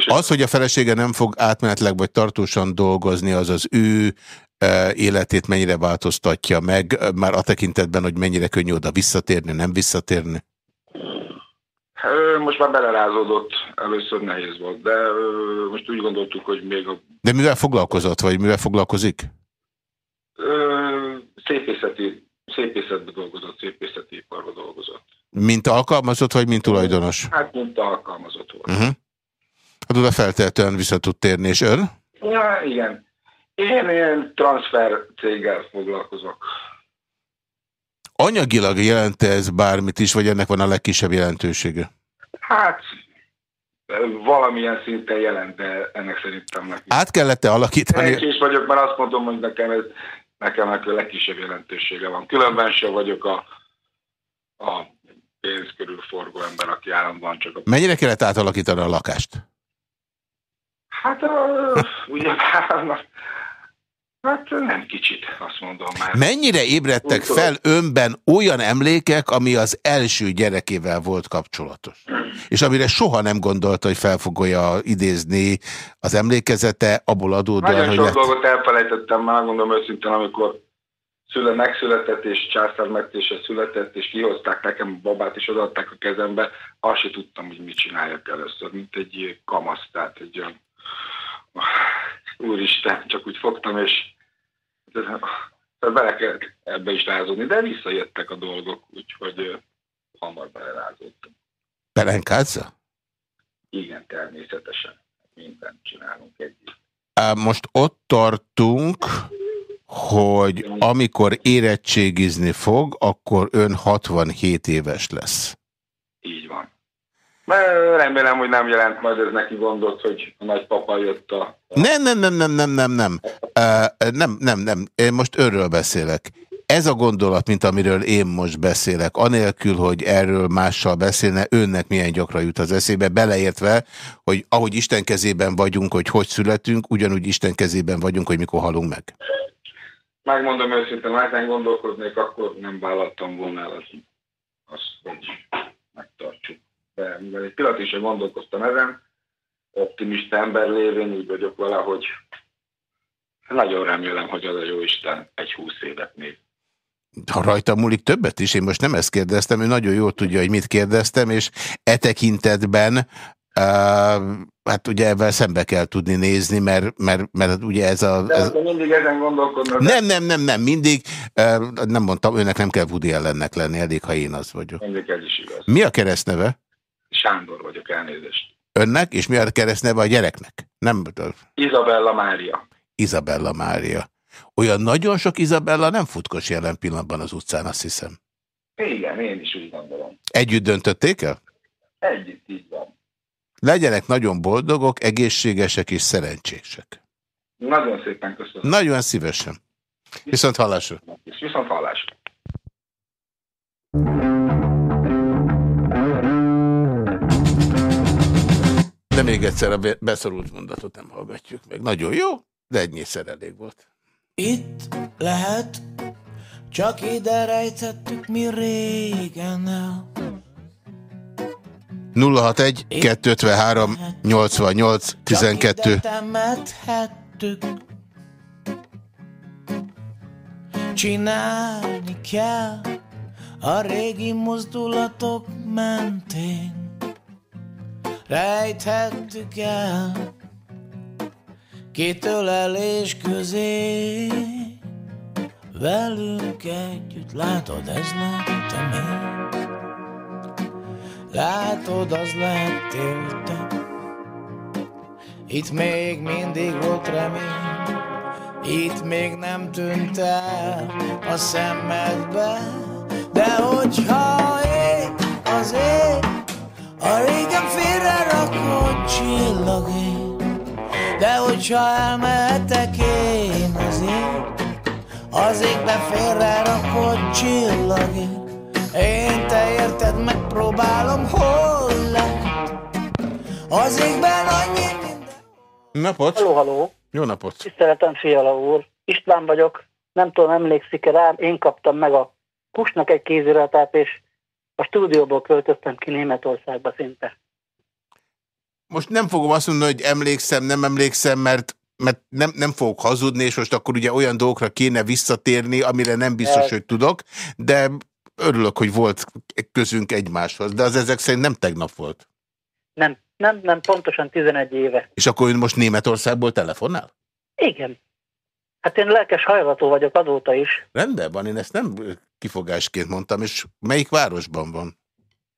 Az, hogy a felesége nem fog átmenetleg vagy tartósan dolgozni, az az ő e, életét mennyire változtatja meg, már a tekintetben, hogy mennyire könnyű oda visszatérni, nem visszatérni? Most már belerázódott, először nehéz volt, de most úgy gondoltuk, hogy még a... De mivel foglalkozott, vagy mivel foglalkozik? Szépészeti, szépészetben dolgozott, szépészeti iparban dolgozott. Mint alkalmazott, vagy mint tulajdonos? Hát, mint alkalmazott volt. Uh -huh. Hát oda feltétlenül vissza tud térni, és ön? Ja, igen. Én ilyen transfer céggel foglalkozok. Anyagilag jelent -e ez bármit is, vagy ennek van a legkisebb jelentősége? Hát, valamilyen szinten jelent, de ennek szerintem neki. Át kellett-e alakítani? Én is vagyok, mert azt mondom, hogy nekem ez nekem a legkisebb jelentősége van. Különben sem vagyok a, a pénz körül forgó ember, aki állandóan csak a... Mennyire kellett átalakítani a lakást? Hát, uh, ugye, Hát nem kicsit, azt mondom már. Mennyire ébredtek Úgy fel önben olyan emlékek, ami az első gyerekével volt kapcsolatos? És amire soha nem gondolta, hogy fel fogja idézni az emlékezete, abból adódóan, Nagyon hogy sok lett... dolgot elfelejtettem már, mondom őszintén, amikor szüle megszületett, és császár megtése született, és kihozták nekem a babát, és odaadták a kezembe, azt se tudtam, hogy mit csináljak először, mint egy kamasz, tehát egy olyan úristen, csak úgy fogtam, és bele kellett ebbe is rázódni, de visszajöttek a dolgok, úgyhogy hamar belerázódtam. Pelenkázza? Igen, természetesen. Mindent csinálunk együtt. Most ott tartunk, hogy amikor érettségizni fog, akkor ön 67 éves lesz. Így van. Remélem, hogy nem jelent majd ez neki gondot, hogy a nagypapa jött a... Nem, nem, nem, nem, nem, nem, nem. Uh, nem, nem, nem. Én most örről beszélek. Ez a gondolat, mint amiről én most beszélek, anélkül, hogy erről mással beszélne, önnek milyen gyakran jut az eszébe, beleértve, hogy ahogy Isten kezében vagyunk, hogy hogy születünk, ugyanúgy Isten kezében vagyunk, hogy mikor halunk meg. Megmondom őszintén, ha ezen gondolkodnék, akkor nem vállaltam volna el azt, hogy megtartsuk de mivel egy pillanat is gondolkoztam ezen, optimista ember lévén úgy vagyok vele, hogy nagyon remélem, hogy az a jó Isten egy húsz évet még. Ha rajta múlik többet is, én most nem ezt kérdeztem, ő nagyon jól tudja, hogy mit kérdeztem, és e tekintetben Uh, hát ugye ebben szembe kell tudni nézni, mert, mert, mert ugye ez a... Ez... De mindig ezen gondolkodnak. Nem, nem, nem, nem, mindig. Uh, nem mondtam, önnek nem kell Woody ellennek lenni, elég, ha én az vagyok. Mindig ez is igaz. Mi a keresztneve? Sándor vagyok, elnézést. Önnek, és mi a keresztneve a gyereknek? Nem Izabella Mária. Izabella Mária. Olyan nagyon sok Izabella nem futkos jelen pillanatban az utcán, azt hiszem. Igen, én is úgy gondolom. Együtt döntötték el? Együtt, így van. Legyenek nagyon boldogok, egészségesek és szerencsések. Nagyon szépen köszönöm. Nagyon szívesen. Viszont hallásra. Viszont hallásra. De még egyszer a beszorult mondatot nem hallgatjuk meg. Nagyon jó, de egynészer elég volt. Itt lehet, csak ide rejtettük mi régen el. 061 253 88 12 Csinálni kell a régi mozdulatok mentén rejthettük el kitölelés közé. Velünk együtt, látod, ez lehetem én. Látod, az lehettél te. Itt még mindig volt remény, itt még nem tűnt el a szemedbe, de hogyha ég az ég, a régen félre rakott csillagé De hogyha elmehetek én az ég Az égben félre rakott csillagé Én te érted, megpróbálom hol lehet Az égben annyi minden... Napot! Haló, haló! Jó napot! Tiszteletem, Fiala úr! István vagyok. Nem tudom, emlékszik-e rám, én kaptam meg a kusnak egy kéziratát, és a stúdióból költöztem ki Németországba szinte. Most nem fogom azt mondani, hogy emlékszem, nem emlékszem, mert, mert nem, nem fogok hazudni, és most akkor ugye olyan dolgokra kéne visszatérni, amire nem biztos, Ez. hogy tudok, de örülök, hogy volt közünk egymáshoz, de az ezek szerint nem tegnap volt. Nem, nem, nem, pontosan 11 éve. És akkor ön most Németországból telefonál? Igen. Hát én lelkes hallgató vagyok azóta is. Rendben van, én ezt nem kifogásként mondtam, és melyik városban van?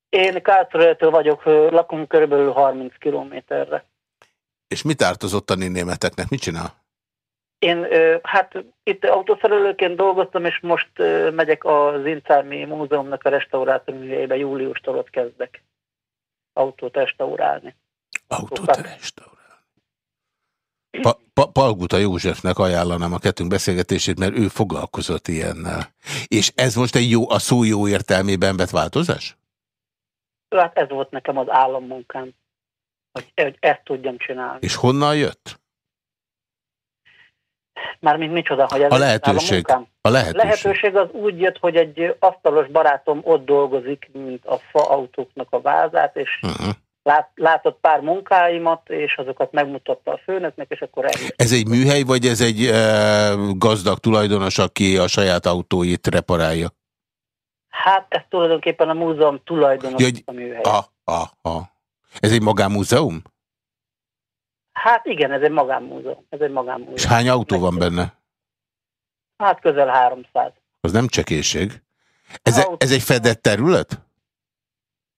Én Kácsorétől vagyok, lakunk körülbelül 30 kilométerre. És mit árt az ottani németeknek? Mit csinál? Én hát itt autószerelőként dolgoztam, és most megyek az Incármi Múzeumnak a restaurátorműveibe, júliustól ott kezdek autót restaurálni. Autót restaurál. Pa, pa, Palguta Józsefnek ajánlanám a kettőnk beszélgetését, mert ő foglalkozott ilyennel. És ez most egy jó, a szó jó értelmében vett változás? Hát ez volt nekem az állammunkám, hogy, hogy ezt tudjam csinálni. És honnan jött? Mármint micsoda, hogy ez A lehetőség. állammunkám? A lehetőség. lehetőség az úgy jött, hogy egy asztalos barátom ott dolgozik, mint a fa autóknak a vázát, és Uh -huh. Lát, látott pár munkáimat, és azokat megmutatta a főnöknek, és akkor elhívta. Ez egy műhely, vagy ez egy e, gazdag tulajdonos, aki a saját autóit reparálja? Hát ez tulajdonképpen a múzeum tulajdonos Ja, hogy- a műhely. Ah, ah, ah. Ez egy magánmúzeum? Hát igen, ez egy magánmúzeum. Ez egy magánmúzeum. És hány autó van benne? Hát közel 300. Az nem csekéség. Ez, Autó. ez egy fedett terület?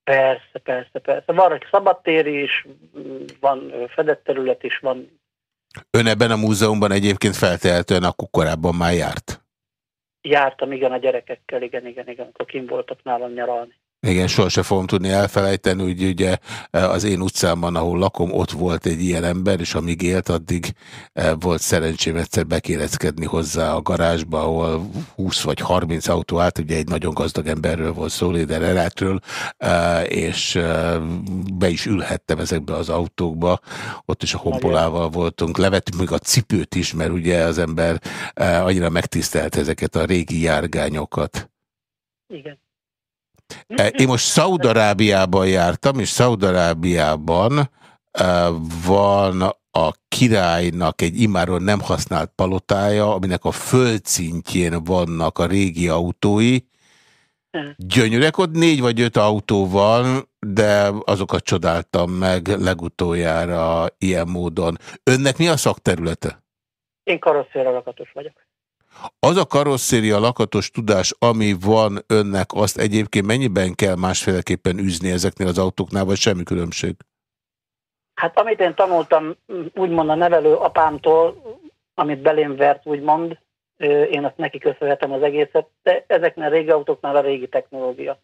Persze, persze, persze. Van egy szabadtéri is, van fedett terület is, van. Ön ebben a múzeumban egyébként feltehetően akkor korábban már járt. Jártam igen a gyerekekkel, igen, igen, igen, akkor kim voltak nálam nyaralni. Igen, sohasem fogom tudni elfelejteni, hogy ugye az én utcámban, ahol lakom, ott volt egy ilyen ember, és amíg élt, addig eh, volt szerencsém egyszer bekéreckedni hozzá a garázsba, ahol 20 vagy 30 autó állt, ugye egy nagyon gazdag emberről volt szó, Léder Erátről, eh, és be is ülhettem ezekbe az autókba, ott is a honpolával voltunk, levettük még a cipőt is, mert ugye az ember annyira megtisztelt ezeket a régi járgányokat. Igen. Eh, Én most Szaudarábiában jártam, és Szaudarábiában eh, van a királynak egy imáron nem használt palotája, aminek a földszintjén vannak a régi autói. Gyönyörek, ott négy vagy öt autó van, de azokat csodáltam meg legutoljára ilyen módon. Önnek mi a szakterülete? Én karosszéra lakatos vagyok. Az a karosszéria lakatos tudás, ami van önnek, azt egyébként mennyiben kell másféleképpen üzni ezeknél az autóknál, vagy semmi különbség? Hát amit én tanultam, úgymond a nevelő apámtól, amit belém vert, úgymond, én azt neki köszönhetem az egészet, de ezeknél a régi autóknál a régi technológia.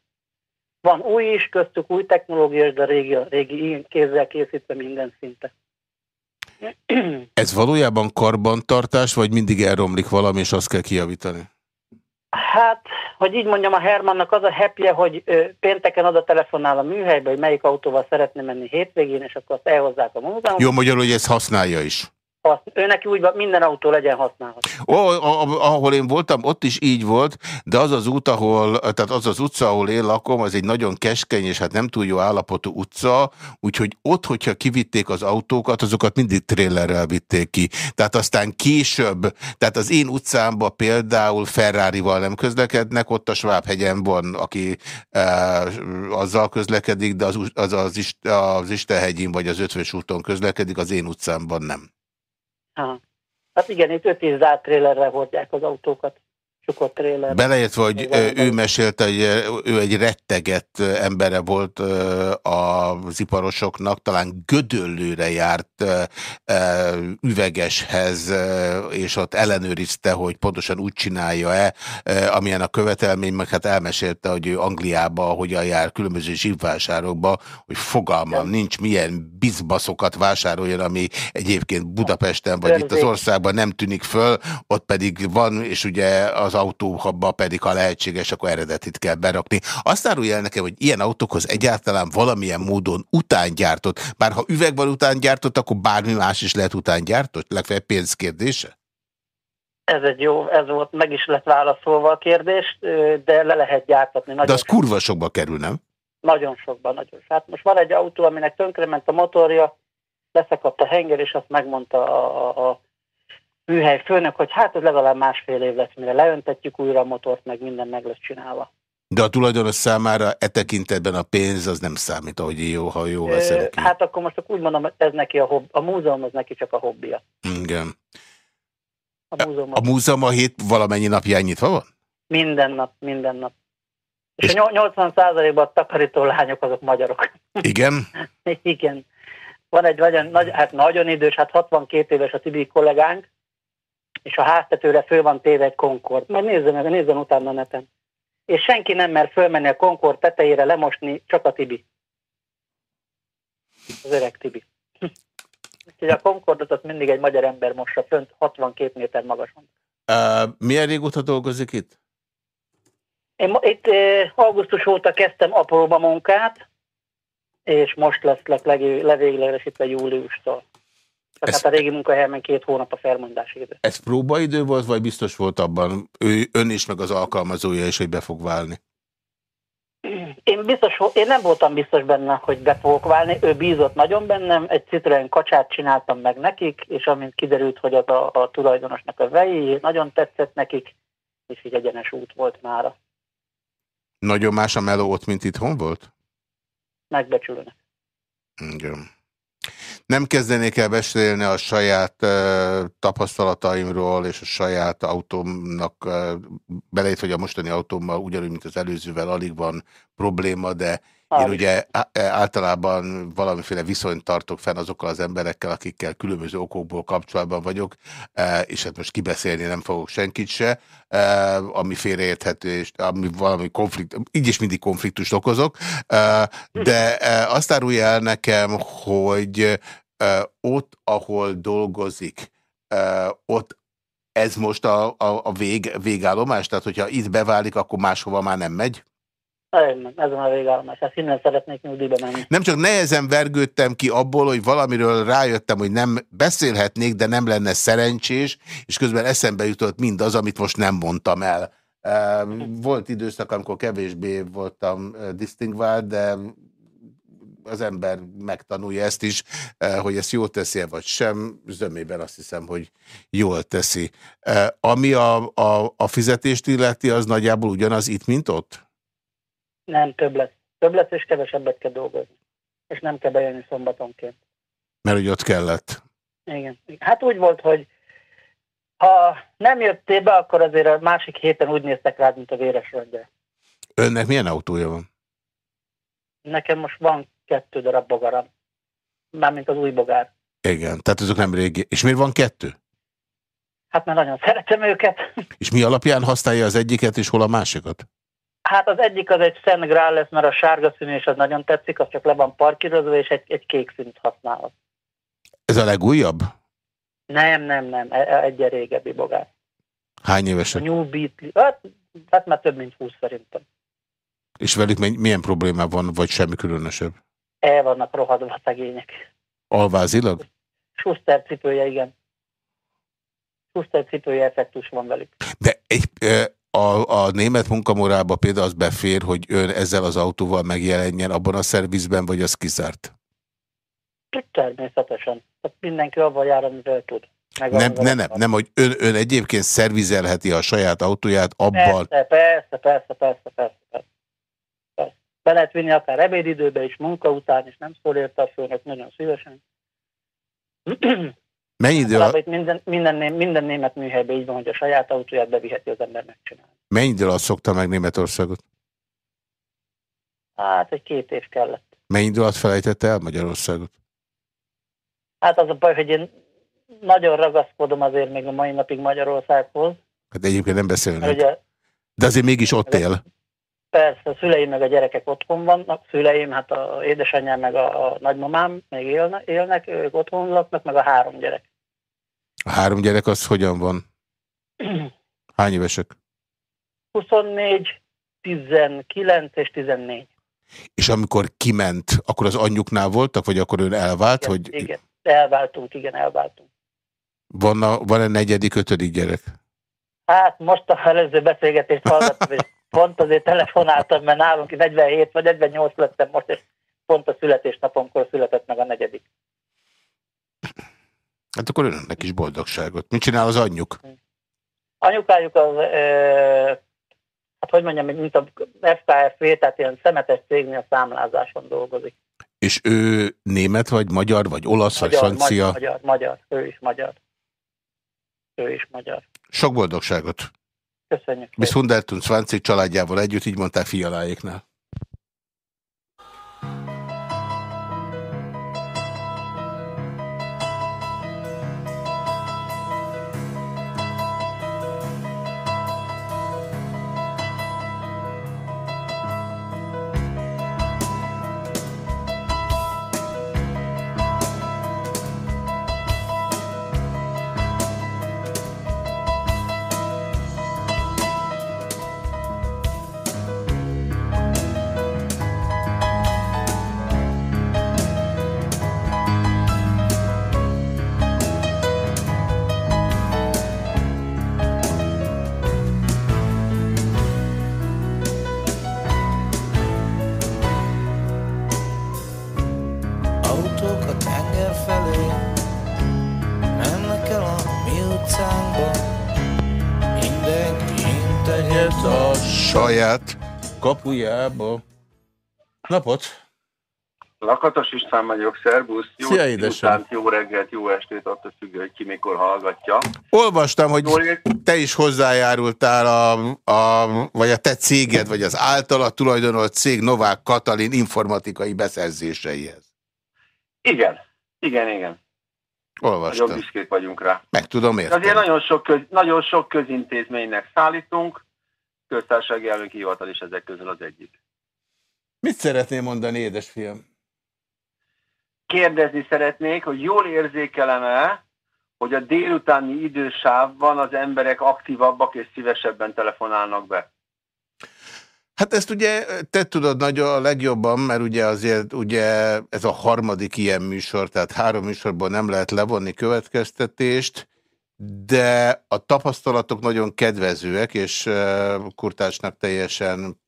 Van új is, köztük új technológia, de régi, régi kézzel készítve minden szinte. Ez valójában karbantartás, vagy mindig elromlik valami, és azt kell kijavítani? Hát, hogy így mondjam, a Hermannak az a happy hogy ö, pénteken oda telefonál a műhelybe, hogy melyik autóval szeretne menni hétvégén, és akkor azt elhozzák a múzeumba. Jó, magyarul, hogy ezt használja is. Azt, ő neki úgy van, minden autó legyen használható. Ó, ahol én voltam, ott is így volt, de az az út, ahol, tehát az az utca, ahol én lakom, az egy nagyon keskeny, és hát nem túl jó állapotú utca, úgyhogy ott, hogyha kivitték az autókat, azokat mindig trélerrel vitték ki. Tehát aztán később, tehát az én utcámban például Ferrari-val nem közlekednek, ott a Schwab-hegyen van, aki e, azzal közlekedik, de az, az, az, az Istenhegyin vagy az Ötvös úton közlekedik, az én utcámban nem. Aha. Hát igen, itt 5 zárt trélerre hordják az autókat. Csukott tréler. Beleértve, hogy ő mesélte, hogy ö, ő egy rettegett embere volt ö, az iparosoknak, talán Gödöllőre járt üvegeshez, és ott ellenőrizte, hogy pontosan úgy csinálja-e, amilyen a követelmény, meg hát elmesélte, hogy ő Angliába hogyan jár különböző zsívvásárokba, hogy fogalmam nincs, milyen bizbaszokat vásároljon, ami egyébként Budapesten vagy itt az országban nem tűnik föl, ott pedig van, és ugye az autóba pedig, ha lehetséges, akkor eredetit kell berakni. Azt árulja el nekem, hogy ilyen autókhoz egyáltalán valamilyen módon után gyártott. Bár ha üvegben után gyártott, akkor bármi más is lehet után gyártott? Legfeljebb pénzkérdése? Ez egy jó, ez volt, meg is lett válaszolva a kérdést, de le lehet gyártatni. Nagyon de az sok. kurva sokba kerül, nem? Nagyon sokban, nagyon. Hát most van egy autó, aminek tönkrement a motorja, leszakadt a henger, és azt megmondta a, a, a műhely főnök, hogy hát ez legalább másfél év lesz, mire leöntetjük újra a motort, meg minden meg lesz csinálva. De a tulajdonos számára e tekintetben a pénz az nem számít, ahogy jó, ha jó veszem ki. Hát akkor most úgy mondom, ez neki a, hobb, a múzeum az neki csak a hobbija. Igen. A múzeum, a, múzeum a hét valamennyi napján nyitva van? Minden nap, minden nap. És, és a 80%-ban a takarító lányok azok magyarok. Igen? Igen. Van egy nagyon, nagy, hát nagyon idős, hát 62 éves a Tibi kollégánk, és a háztetőre föl van téve egy Concord. Majd nézzem meg, nézzem utána neten. És senki nem mer fölmenni a Concord tetejére lemosni, csak a Tibi. Az öreg Tibi. Úgyhogy a Concordot az mindig egy magyar ember mossa fönt 62 méter magasan. Uh, milyen régóta dolgozik itt? Én itt eh, augusztus óta kezdtem apróba munkát, és most lesz levéglegesítve júliustól. Ez, hát a régi munkahelyemen két hónap a felmondási idő. Ez próbaidő volt, vagy biztos volt abban ő, ön is, meg az alkalmazója is, hogy be fog válni? Én, biztos, én nem voltam biztos benne, hogy be fogok válni. Ő bízott nagyon bennem, egy Citroen kacsát csináltam meg nekik, és amint kiderült, hogy az a, a tulajdonosnak a vei, nagyon tetszett nekik, és így egyenes út volt mára. Nagyon más a meló ott, mint itthon volt? Megbecsülőnek. Igen. Nem kezdenék el beszélni a saját uh, tapasztalataimról és a saját autómnak, uh, belejött, hogy a mostani autómmal ugyanúgy, mint az előzővel alig van probléma, de én ugye általában valamiféle viszonyt tartok fenn azokkal az emberekkel, akikkel különböző okokból kapcsolatban vagyok, és hát most kibeszélni nem fogok senkit se, ami félreérthető, és ami valami konfliktus, így is mindig konfliktust okozok, de azt árulja el nekem, hogy ott, ahol dolgozik, ott ez most a, a, a vég, végállomás? Tehát, hogyha itt beválik, akkor máshova már nem megy? Ez a végállomás. Ezt innen szeretnék nyugdíjba menni. Nem csak nehezen vergődtem ki abból, hogy valamiről rájöttem, hogy nem beszélhetnék, de nem lenne szerencsés, és közben eszembe jutott mindaz, amit most nem mondtam el. Volt időszak, amikor kevésbé voltam disztingvált, de az ember megtanulja ezt is, hogy ezt jól teszi -e vagy sem, zömében azt hiszem, hogy jól teszi. Ami a, a, a fizetést illeti, az nagyjából ugyanaz itt, mint ott? Nem, több lesz. Több lesz, és kevesebbet kell dolgozni. És nem kell bejönni szombatonként. Mert hogy ott kellett. Igen. Hát úgy volt, hogy ha nem jöttél be, akkor azért a másik héten úgy néztek rád, mint a véres rongyra. Önnek milyen autója van? Nekem most van kettő darab bogaram. Mármint az új bogár. Igen, tehát azok nem régi. És miért van kettő? Hát mert nagyon szeretem őket. És mi alapján használja az egyiket, és hol a másikat? Hát az egyik az egy Szent Grál lesz, mert a sárga színű, és az nagyon tetszik, az csak le van parkírozva, és egy, egy kék színt használhat. Ez a legújabb? Nem, nem, nem, e, e, egy régebbi bogár. Hány évesek? A New Beatle, hát, hát már több mint 20 szerintem. És velük milyen probléma van, vagy semmi különösebb? El vannak rohadva szegények. Alvázilag? Schuster cipője, igen. Schuster cipője effektus van velük. De egy, a, a német munkamorába például az befér, hogy ön ezzel az autóval megjelenjen abban a szervizben, vagy az kizárt? Természetesen. Tehát mindenki abban jár, amivel tud. Meg nem, nem, nem, nem, hogy ön, ön egyébként szervizelheti a saját autóját abban. Persze, persze, persze, persze, persze, persze. persze. Be lehet vinni akár ebédidőbe is, munka után is, nem szól érte a főnök, nagyon szívesen. Mennyi idő alatt... Minden, minden, minden német műhelyben így van, hogy a saját autóját beviheti az ember megcsinálni. Mennyi idő alatt szokta meg Németországot? Hát egy két év kellett. Mennyi idő alatt felejtette el Magyarországot? Hát az a baj, hogy én nagyon ragaszkodom azért még a mai napig Magyarországhoz. Hát egyébként nem beszélnek. Ugye, De azért mégis ott él. Persze, a szüleim meg a gyerekek otthon vannak, szüleim, hát a édesanyám meg a, a nagymamám még élne, élnek, ők otthon laknak, meg a három gyerek. A három gyerek az hogyan van? Hány évesek? 24, 19 és 14. És amikor kiment, akkor az anyjuknál voltak, vagy akkor ön elvált? Igen, hogy... igen elváltunk, igen, elváltunk. Van-e van -e negyedik, ötödik gyerek? Hát most a előző beszélgetést hallgattam, és pont azért telefonáltam, mert nálunk 47 vagy 48 lettem most, és pont a születésnapomkor született meg a negyedik. Hát akkor önnek is boldogságot. Mit csinál az anyjuk? Anyukájuk az, e, hát hogy mondjam, mint a FKFV, tehát ilyen szemetes cégnél számlázáson dolgozik. És ő német, vagy magyar, vagy olasz, magyar, vagy francia? Magyar, magyar, magyar, ő is magyar. Ő is magyar. Sok boldogságot! Köszönjük. Miss Hundertun családjával együtt, így mondták fialáéknál. Kapujába. Napot! Lakatos István vagyok, szervusz! Jó, Szia, édesem. jó reggelt, jó estét, attól függő, hogy ki mikor hallgatja. Olvastam, hogy te is hozzájárultál, a, a, vagy a te céged, vagy az általa tulajdonolt cég Novák Katalin informatikai beszerzéseihez. Igen, igen, igen. Olvastam. Nagyon büszkék vagyunk rá. Meg tudom érteni. Azért nagyon sok, köz, nagyon sok közintézménynek szállítunk, köztársasági elnöki hivatal is ezek közül az egyik. Mit szeretném mondani, édesfiam? Kérdezni szeretnék, hogy jól érzékelem-e, hogy a délutáni idősávban az emberek aktívabbak és szívesebben telefonálnak be? Hát ezt ugye te tudod nagyon a legjobban, mert ugye azért ugye ez a harmadik ilyen műsor, tehát három műsorból nem lehet levonni következtetést, de a tapasztalatok nagyon kedvezőek, és Kurtásnak teljesen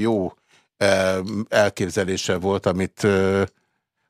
jó elképzelése volt, amit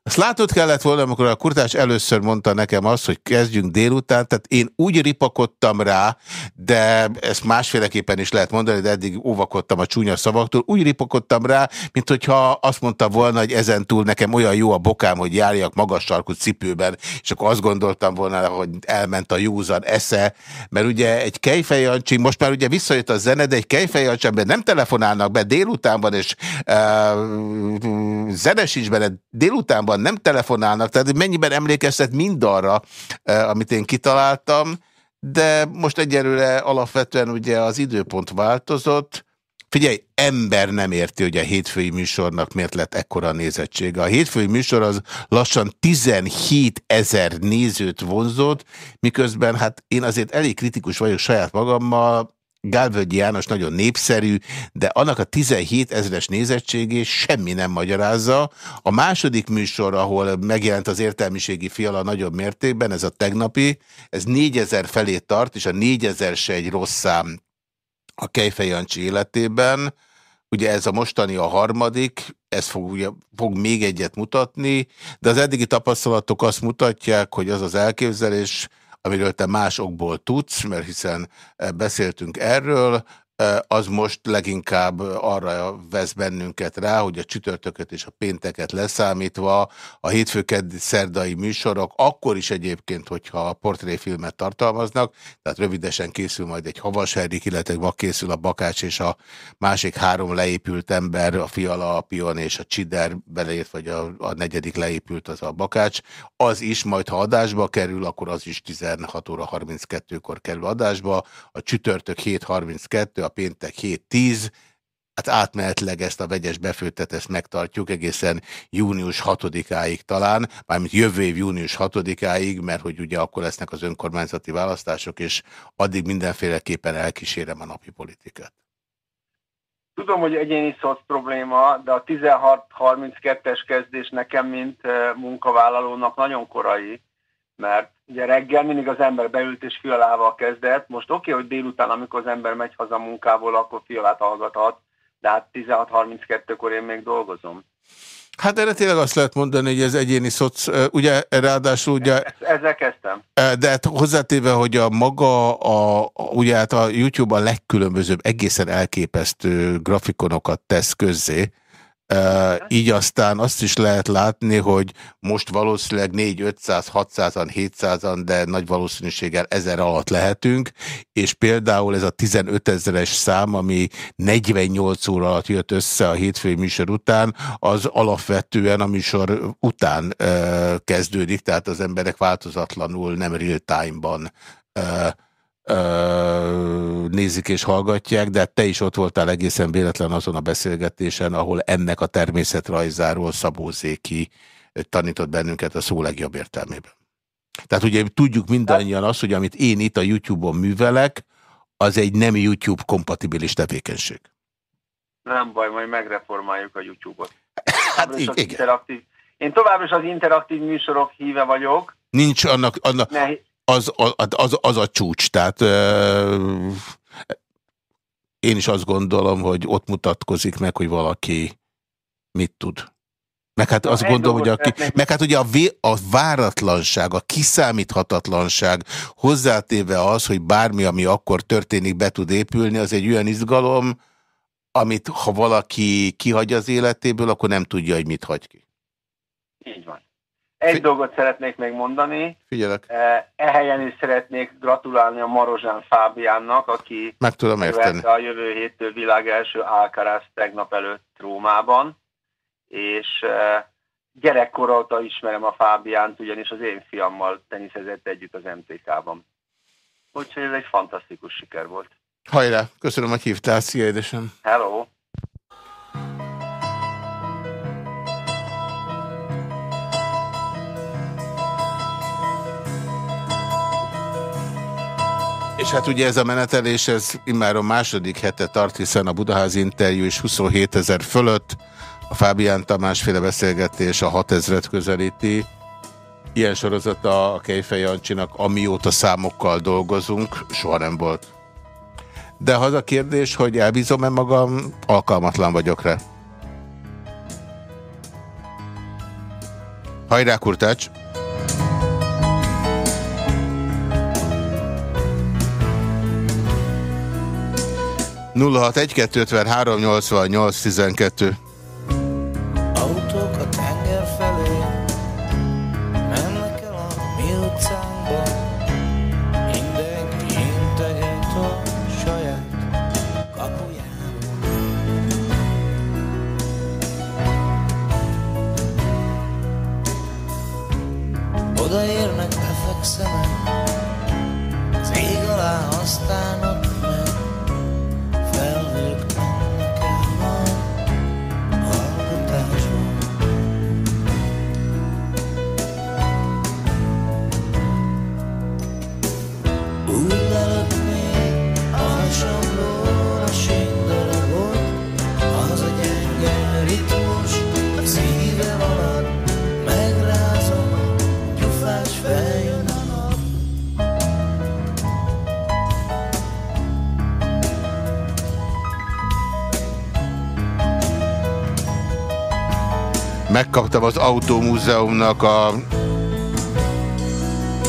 azt látod kellett volna, amikor a kurtás először mondta nekem azt, hogy kezdjünk délután, tehát én úgy ripakodtam rá, de ezt másféleképpen is lehet mondani, de eddig óvakodtam a csúnya szavaktól, úgy ripakodtam rá, mint hogyha azt mondta volna, hogy ezentúl nekem olyan jó a bokám, hogy járjak magas sarkú cipőben, és akkor azt gondoltam volna, hogy elment a józan esze, mert ugye egy kejfejancsi, most már ugye visszajött a zene, de egy kejfejancsi, nem telefonálnak be délutánban, és uh, zene sincs benne délutánban, sokan nem telefonálnak, tehát mennyiben emlékeztet mindarra, eh, amit én kitaláltam, de most egyelőre alapvetően ugye az időpont változott. Figyelj, ember nem érti, hogy a hétfői műsornak miért lett ekkora nézettsége. A hétfői műsor az lassan 17 ezer nézőt vonzott, miközben hát én azért elég kritikus vagyok saját magammal, Gálvölgyi János nagyon népszerű, de annak a 17 ezeres nézettségé semmi nem magyarázza. A második műsor, ahol megjelent az értelmiségi fiala nagyobb mértékben, ez a tegnapi, ez 4000 felé tart, és a 4000 se egy rossz szám a Kejfej Jancsi életében. Ugye ez a mostani a harmadik, ez fog, ugye, fog még egyet mutatni, de az eddigi tapasztalatok azt mutatják, hogy az az elképzelés, amiről te más okból tudsz, mert hiszen eh, beszéltünk erről, az most leginkább arra vesz bennünket rá, hogy a csütörtököt és a pénteket leszámítva a hétfőked szerdai műsorok, akkor is egyébként, hogyha a portréfilmet tartalmaznak, tehát rövidesen készül majd egy Havasherdik, illetve ma készül a Bakács és a másik három leépült ember, a Fiala, a Pion és a Csider beleért, vagy a, a negyedik leépült az a Bakács, az is majd, ha adásba kerül, akkor az is 16 óra 32-kor kerül adásba, a csütörtök 7.32, a péntek 7-10, hát átmenetleg ezt a vegyes befőttet ezt megtartjuk egészen június 6-áig talán, mármint jövő év június 6-áig, mert hogy ugye akkor lesznek az önkormányzati választások, és addig mindenféleképpen elkísérem a napi politikát. Tudom, hogy egyéni szoc probléma, de a 16-32-es kezdés nekem, mint munkavállalónak nagyon korai, mert ugye reggel mindig az ember beült és fialával kezdett. Most oké, okay, hogy délután, amikor az ember megy haza munkából, akkor fialát hallgathat, de hát 16-32-kor én még dolgozom. Hát erre tényleg azt lehet mondani, hogy ez egyéni szoc, ugye ráadásul ugye... Ezzel kezdtem. De hát hozzátéve, hogy a maga, a, ugye hát a YouTube a legkülönbözőbb, egészen elképesztő grafikonokat tesz közzé, így aztán azt is lehet látni, hogy most valószínűleg 4 500, 600-an, 700-an, de nagy valószínűséggel ezer alatt lehetünk, és például ez a 15 ezeres szám, ami 48 óra alatt jött össze a hétfői műsor után, az alapvetően a műsor után kezdődik, tehát az emberek változatlanul nem real time-ban nézik és hallgatják, de te is ott voltál egészen véletlen azon a beszélgetésen, ahol ennek a természetrajzáról Szabó Zéki tanított bennünket a szó legjobb értelmében. Tehát ugye tudjuk mindannyian azt, hogy amit én itt a YouTube-on művelek, az egy nem YouTube kompatibilis tevékenység. Nem baj, majd megreformáljuk a YouTube-ot. Hát igen. Én továbbra is az interaktív műsorok híve vagyok. Nincs annak... annak... Ne az, az, az, a csúcs. Tehát én is azt gondolom, hogy ott mutatkozik meg, hogy valaki mit tud. Meg hát azt gondolom, hogy aki, meg hát ugye a, vé, a váratlanság, a kiszámíthatatlanság hozzátéve az, hogy bármi, ami akkor történik, be tud épülni, az egy olyan izgalom, amit ha valaki kihagy az életéből, akkor nem tudja, hogy mit hagy ki. Így van. Egy dolgot szeretnék még mondani. Figyelek. Ehelyen is szeretnék gratulálni a Marozsán Fábiánnak, aki Meg tudom érteni. a jövő héttől világ első Alcaraz tegnap előtt Rómában, és gyerekkor óta ismerem a Fábiánt, ugyanis az én fiammal teniszezett együtt az MTK-ban. Úgyhogy ez egy fantasztikus siker volt. Hajrá! Köszönöm, hogy hívtál. Szia, édesem! Hello! És hát ugye ez a menetelés, ez immár a második hete tart, hiszen a Budaházi interjú is 27 ezer fölött, a Fábián Tamás féle beszélgetés a 6 ezret közelíti. Ilyen sorozata a Kejfej Jancsinak, amióta számokkal dolgozunk, soha nem volt. De az a kérdés, hogy elbízom-e magam, alkalmatlan vagyok rá. Hajrá, Kurtács! 061 253 88 12 Megkaptam az Autómúzeumnak a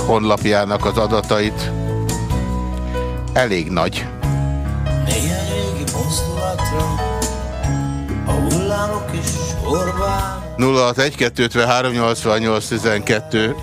honlapjának az adatait. Elég nagy. Néhány régi mozdulatra a hullámok is sorban 061 253 88 12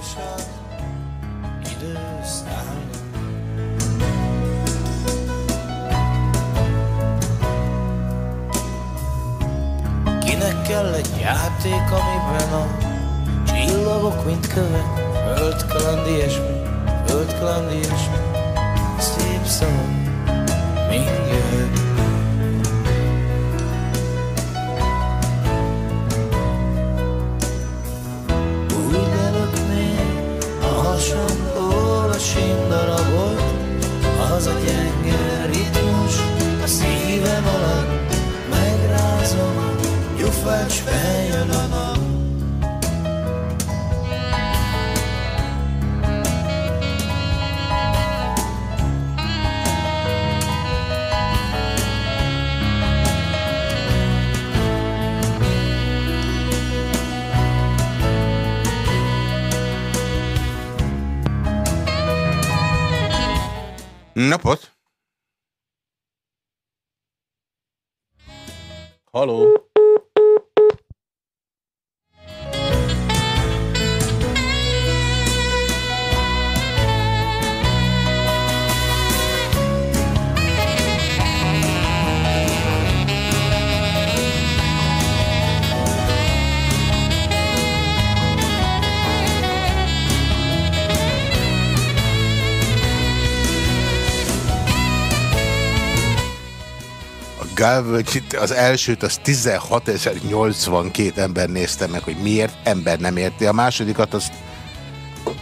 Gálvölgy, az elsőt az 16.082 ember nézte meg, hogy miért ember nem érti. A másodikat az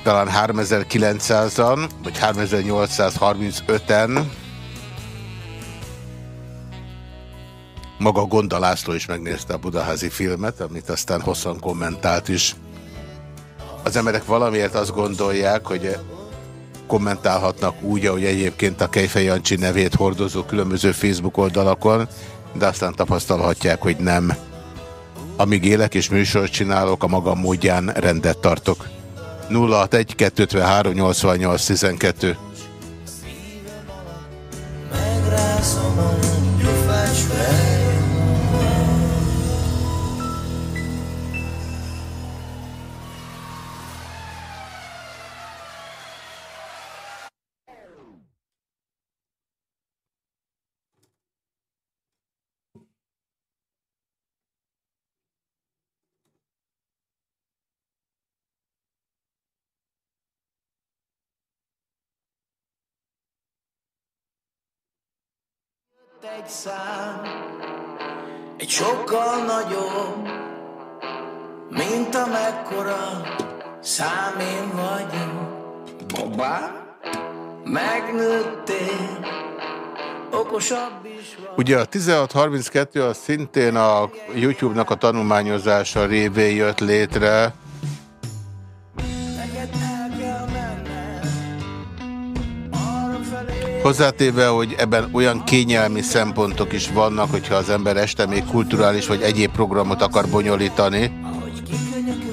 talán 3900-an, vagy 3835-en. Maga Gonda László is megnézte a budaházi filmet, amit aztán hosszan kommentált is. Az emberek valamiért azt gondolják, hogy kommentálhatnak úgy, ahogy egyébként a Kejfej Jancsi nevét hordozó különböző Facebook oldalakon, de aztán tapasztalhatják, hogy nem. Amíg élek és műsort csinálok, a magam módján rendet tartok. 061 253 88 12 Megrászom a egy szám, egy sokkal nagyobb, mint amekkora szám én vagyok. Babá, megnőttél, okosabb is vagy. Ugye a 1632 az szintén a YouTube-nak a tanulmányozása révén jött létre, Hozzátéve, hogy ebben olyan kényelmi szempontok is vannak, hogyha az ember este még kulturális vagy egyéb programot akar bonyolítani,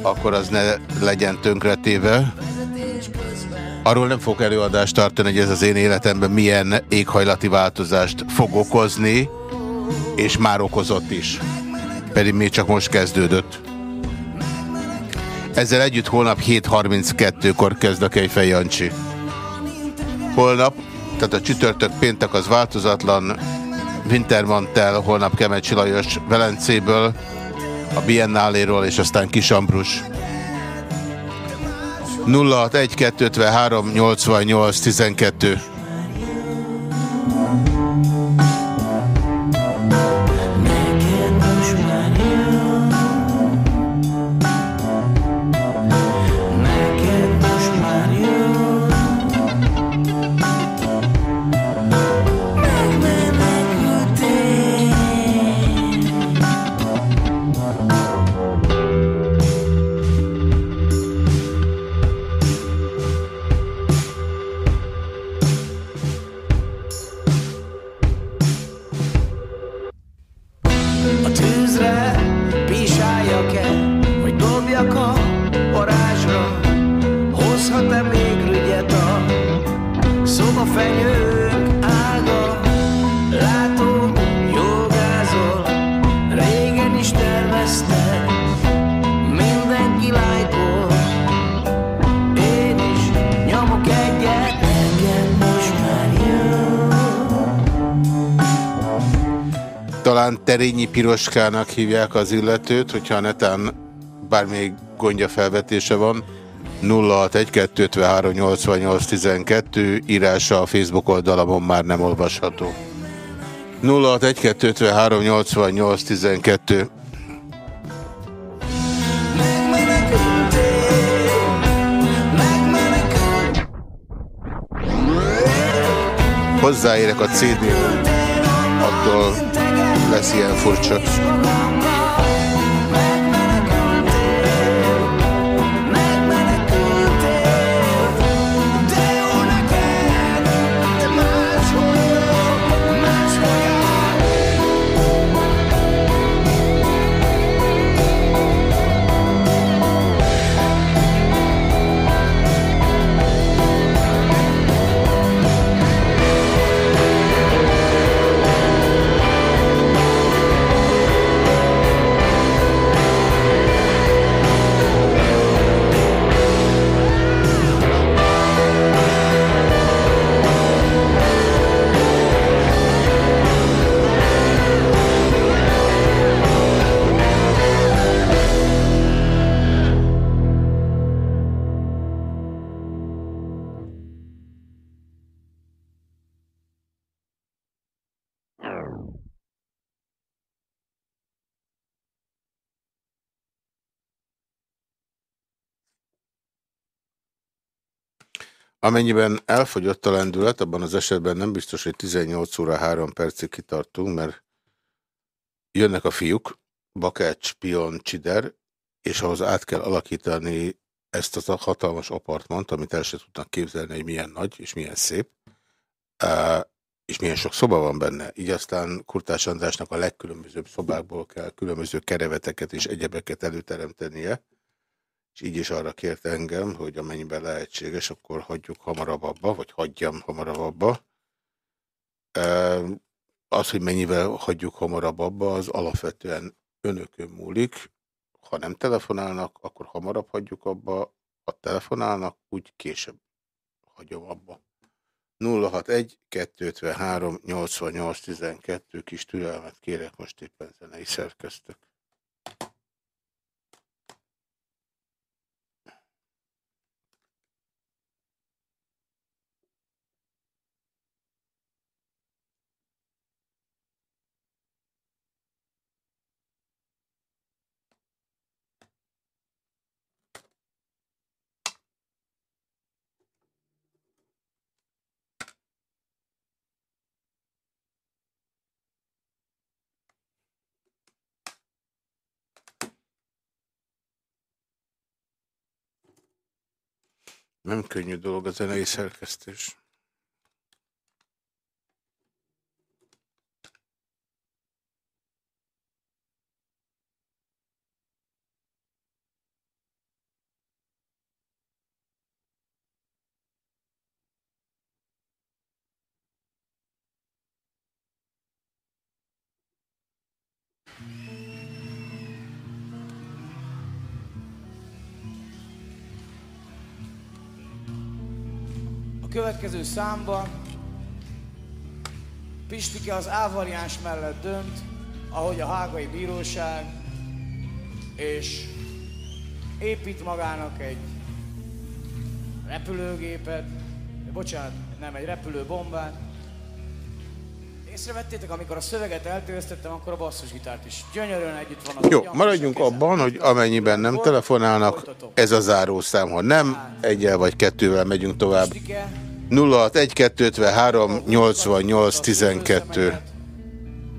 akkor az ne legyen tönkretéve. Arról nem fog előadást tartani, hogy ez az én életemben milyen éghajlati változást fog okozni, és már okozott is. Pedig még csak most kezdődött. Ezzel együtt holnap 7.32-kor kezd a Kejfej Jancsi. Holnap tehát a csütörtök péntek az változatlan, Wintermantel, holnap Kemecs Lajos Velencéből, a Biennáléról és aztán Kisambrus. 061 253 88 12 Terényi Piroskának hívják az illetőt, hogyha netán bármilyen gondja felvetése van. 061-253-88-12 írása a Facebook oldalamon már nem olvasható. 061-253-88-12 Hozzáérek a CD-t, attól lesz ilyen furcsa. Amennyiben elfogyott a lendület, abban az esetben nem biztos, hogy 18 óra 3 percig kitartunk, mert jönnek a fiúk, Bakács, Pion, Csider, és ahhoz át kell alakítani ezt a hatalmas apartmant, amit el sem tudnak képzelni, hogy milyen nagy és milyen szép, és milyen sok szoba van benne. Így aztán Kurtás Andrásnak a legkülönbözőbb szobákból kell különböző kereveteket és egyebeket előteremtenie, és így is arra kért engem, hogy amennyiben lehetséges, akkor hagyjuk hamarabb abba, vagy hagyjam hamarabb abba. Az, hogy mennyivel hagyjuk hamarabb abba, az alapvetően önökön múlik. Ha nem telefonálnak, akkor hamarabb hagyjuk abba, ha telefonálnak, úgy később hagyom abba. 061 253 88 12 kis türelmet kérek, most éppen zenei szerkesztök. Nem könnyű dolog a zenei szerkesztés. Következő számban Pistike az ávariáns mellett dönt, ahogy a hágai bíróság, és épít magának egy repülőgépet, bocsánat, nem egy repülőbombát. Észrevettétek, amikor a szöveget eltőztettem, akkor a basszusgitárt is gyönyörűen együtt van. Jó, maradjunk abban, hogy amennyiben nem telefonálnak, ez a zárószám, ha nem, egyel vagy kettővel megyünk tovább. 061 88 12.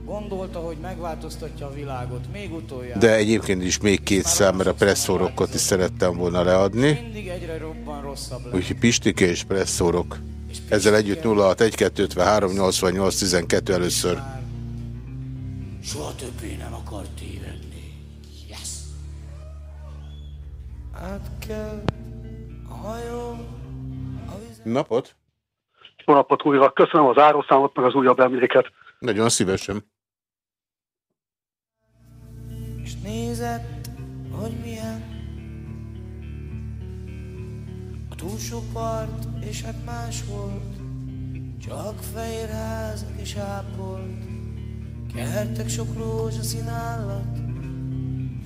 Gondolta, hogy megváltoztatja a világot, még utoljára. De egyébként is még két számra presszorokat is szerettem volna leadni. Mindig egyre robban rosszabb Úgyhogy Pistike és presszorok. Ezzel együtt 061 88 12 először. Soha többé nem akart tévedni. Yes! Át kell a hajó Napot! Jó napot újra. Köszönöm az árószámot, meg az újabb emléket. Nagyon szívesen. És nézett, hogy milyen a túlsó part, és hát más volt, csak fehér házak és ápolt, kertek sok rózsaszín állat,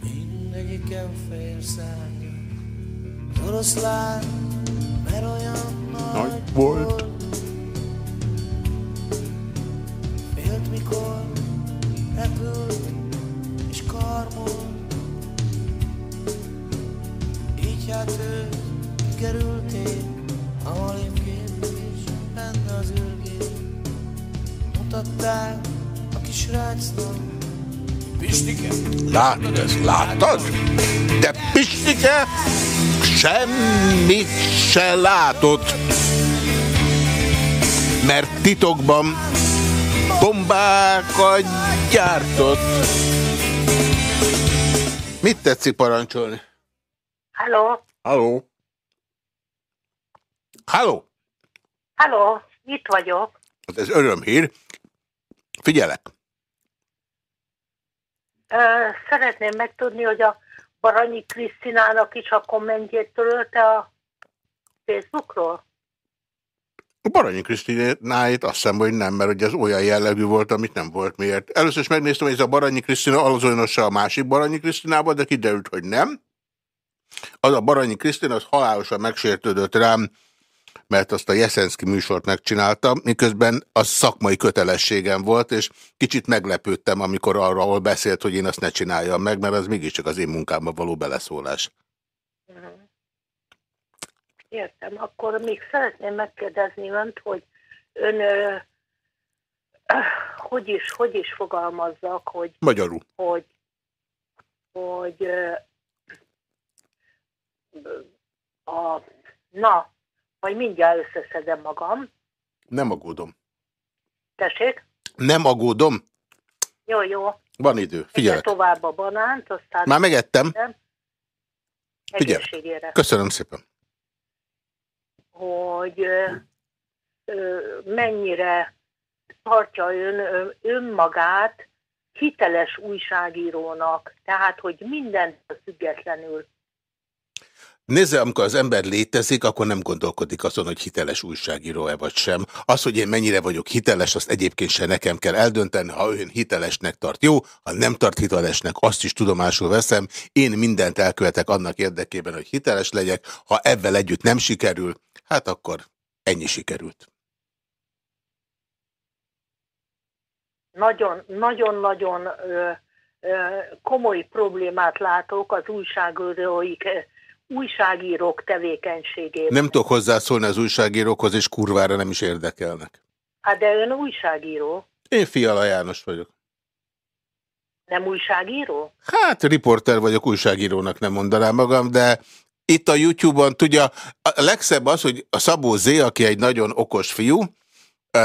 mindegyiken fehér szárnya. Az oroszlán, mert olyan nagy, nagy volt, volt mikor repült és karmolt. Így hát ő kikerülték a malévként is benne az űrgép. Mutatták a kis rácnak, Pistike. Látod ezt? Láttad? De Pistike semmit se látott. Mert titokban bombákat gyártott. Mit tetszik parancsolni? Halló? Halló? Halló? Halló, itt vagyok. Hát ez örömhír. Figyelek. Ö, szeretném megtudni, hogy a Baranyi Krisztinának is a kommentjét törölte a Facebookról? A Baranyi Krisztináit azt hiszem, hogy nem, mert hogy ez olyan jellegű volt, amit nem volt miért. Először is megnéztem, hogy ez a Baranyi Krisztina azonosa a másik Baranyi Krisztinában, de kiderült, hogy nem. Az a Baranyi Krisztina, az halálosan megsértődött rám, mert azt a Jeszenszki műsort megcsináltam, miközben az szakmai kötelességem volt, és kicsit meglepődtem, amikor arról beszélt, hogy én azt ne csináljam meg, mert az mégiscsak az én munkámban való beleszólás. Értem. Akkor még szeretném megkérdezni önt, hogy ön ö, ö, hogy is, hogy is fogalmazzak, hogy, Magyarul. hogy, hogy ö, a, na, majd mindjárt összeszedem magam. Nem aggódom. Tessék? Nem aggódom. Jó, jó. Van idő. Figyelek. tovább a banánt, aztán... Már megettem. Figyelek. Egészségére. Köszönöm szépen. Hogy mennyire tartja ön önmagát hiteles újságírónak, tehát hogy mindent függetlenül. Nézze, amikor az ember létezik, akkor nem gondolkodik azon, hogy hiteles újságíró-e vagy sem. Az, hogy én mennyire vagyok hiteles, azt egyébként se nekem kell eldönteni, ha ön hitelesnek tart. Jó, ha nem tart hitelesnek, azt is tudomásul veszem. Én mindent elkövetek annak érdekében, hogy hiteles legyek. Ha ebben együtt nem sikerül, hát akkor ennyi sikerült. Nagyon, nagyon-nagyon komoly problémát látok az újságíróik, újságírók tevékenységében. Nem tudok hozzászólni az újságírókhoz, és kurvára nem is érdekelnek. Hát de ön újságíró, Én Fiala János vagyok. nem újságíró? Hát, riporter vagyok, újságírónak nem mondanám magam, de itt a YouTube-on, tudja, a legszebb az, hogy a Szabó Z, aki egy nagyon okos fiú,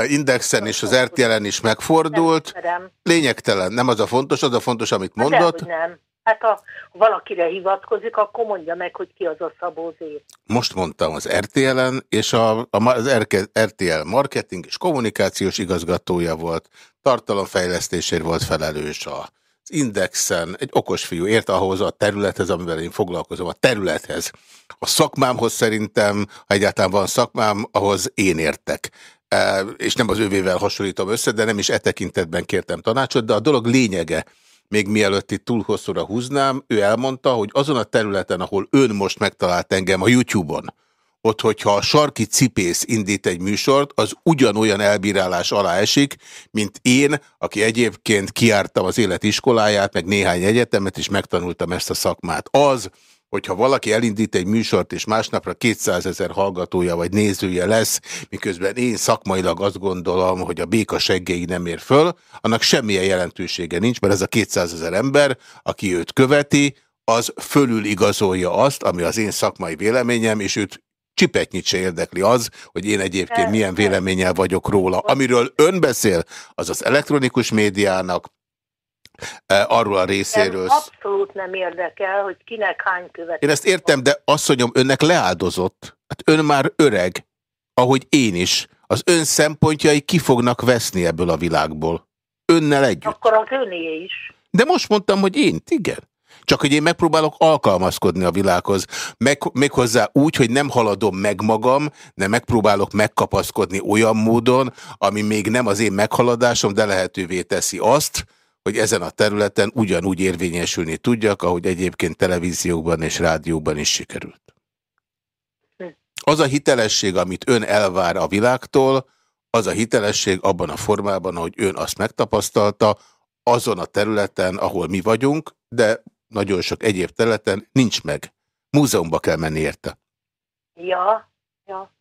Indexen és az RTL-en is megfordult, lényegtelen, nem az a fontos, az a fontos, amit Hát mondott. dehogy nem. Hát ha valakire hivatkozik, akkor mondja meg, hogy ki az a Szabó Z. Most mondtam az RTL-en, és a, a, az RTL marketing és kommunikációs igazgatója volt, tartalomfejlesztésért volt felelős a az Indexen, egy okos fiú, ért ahhoz a területhez, amivel én foglalkozom, a területhez. A szakmámhoz szerintem, ha egyáltalán van szakmám, ahhoz én értek. E, és nem az övével hasonlítom össze, de nem is e tekintetben kértem tanácsot, de a dolog lényege, még mielőtt itt túl hosszúra húznám, ő elmondta, hogy azon a területen, ahol ön most megtalált engem a YouTube-on, ott, hogyha a sarki cipész indít egy műsort, az ugyanolyan elbírálás alá esik, mint én, aki egyébként kiártam az életiskoláját, meg néhány egyetemet, és megtanultam ezt a szakmát. Az, hogyha valaki elindít egy műsort, és másnapra 200 ezer hallgatója vagy nézője lesz, miközben én szakmailag azt gondolom, hogy a béka seggei nem ér föl, annak semmilyen jelentősége nincs, mert ez a 200 ezer ember, aki őt követi, az fölül igazolja azt, ami az én szakmai véleményem, és őt csipetnyit se érdekli az, hogy én egyébként milyen véleménnyel vagyok róla. Amiről ön beszél, az az elektronikus médiának, eh, arról a részéről. Abszolút nem érdekel, hogy kinek hány követ. Én ezt értem, de asszonyom, önnek leáldozott. Hát ön már öreg, ahogy én is. Az ön szempontjai ki fognak veszni ebből a világból. Önnel együtt. Akkor az öné is. De most mondtam, hogy én, igen. Csak hogy én megpróbálok alkalmazkodni a világhoz. Meg, méghozzá úgy, hogy nem haladom meg magam, de megpróbálok megkapaszkodni olyan módon, ami még nem az én meghaladásom, de lehetővé teszi azt, hogy ezen a területen ugyanúgy érvényesülni tudjak, ahogy egyébként televízióban és rádióban is sikerült. Az a hitelesség, amit ön elvár a világtól, az a hitelesség abban a formában, ahogy ön azt megtapasztalta, azon a területen, ahol mi vagyunk, de nagyon sok egyéb területen nincs meg. Múzeumba kell menni érte. Ja, ja.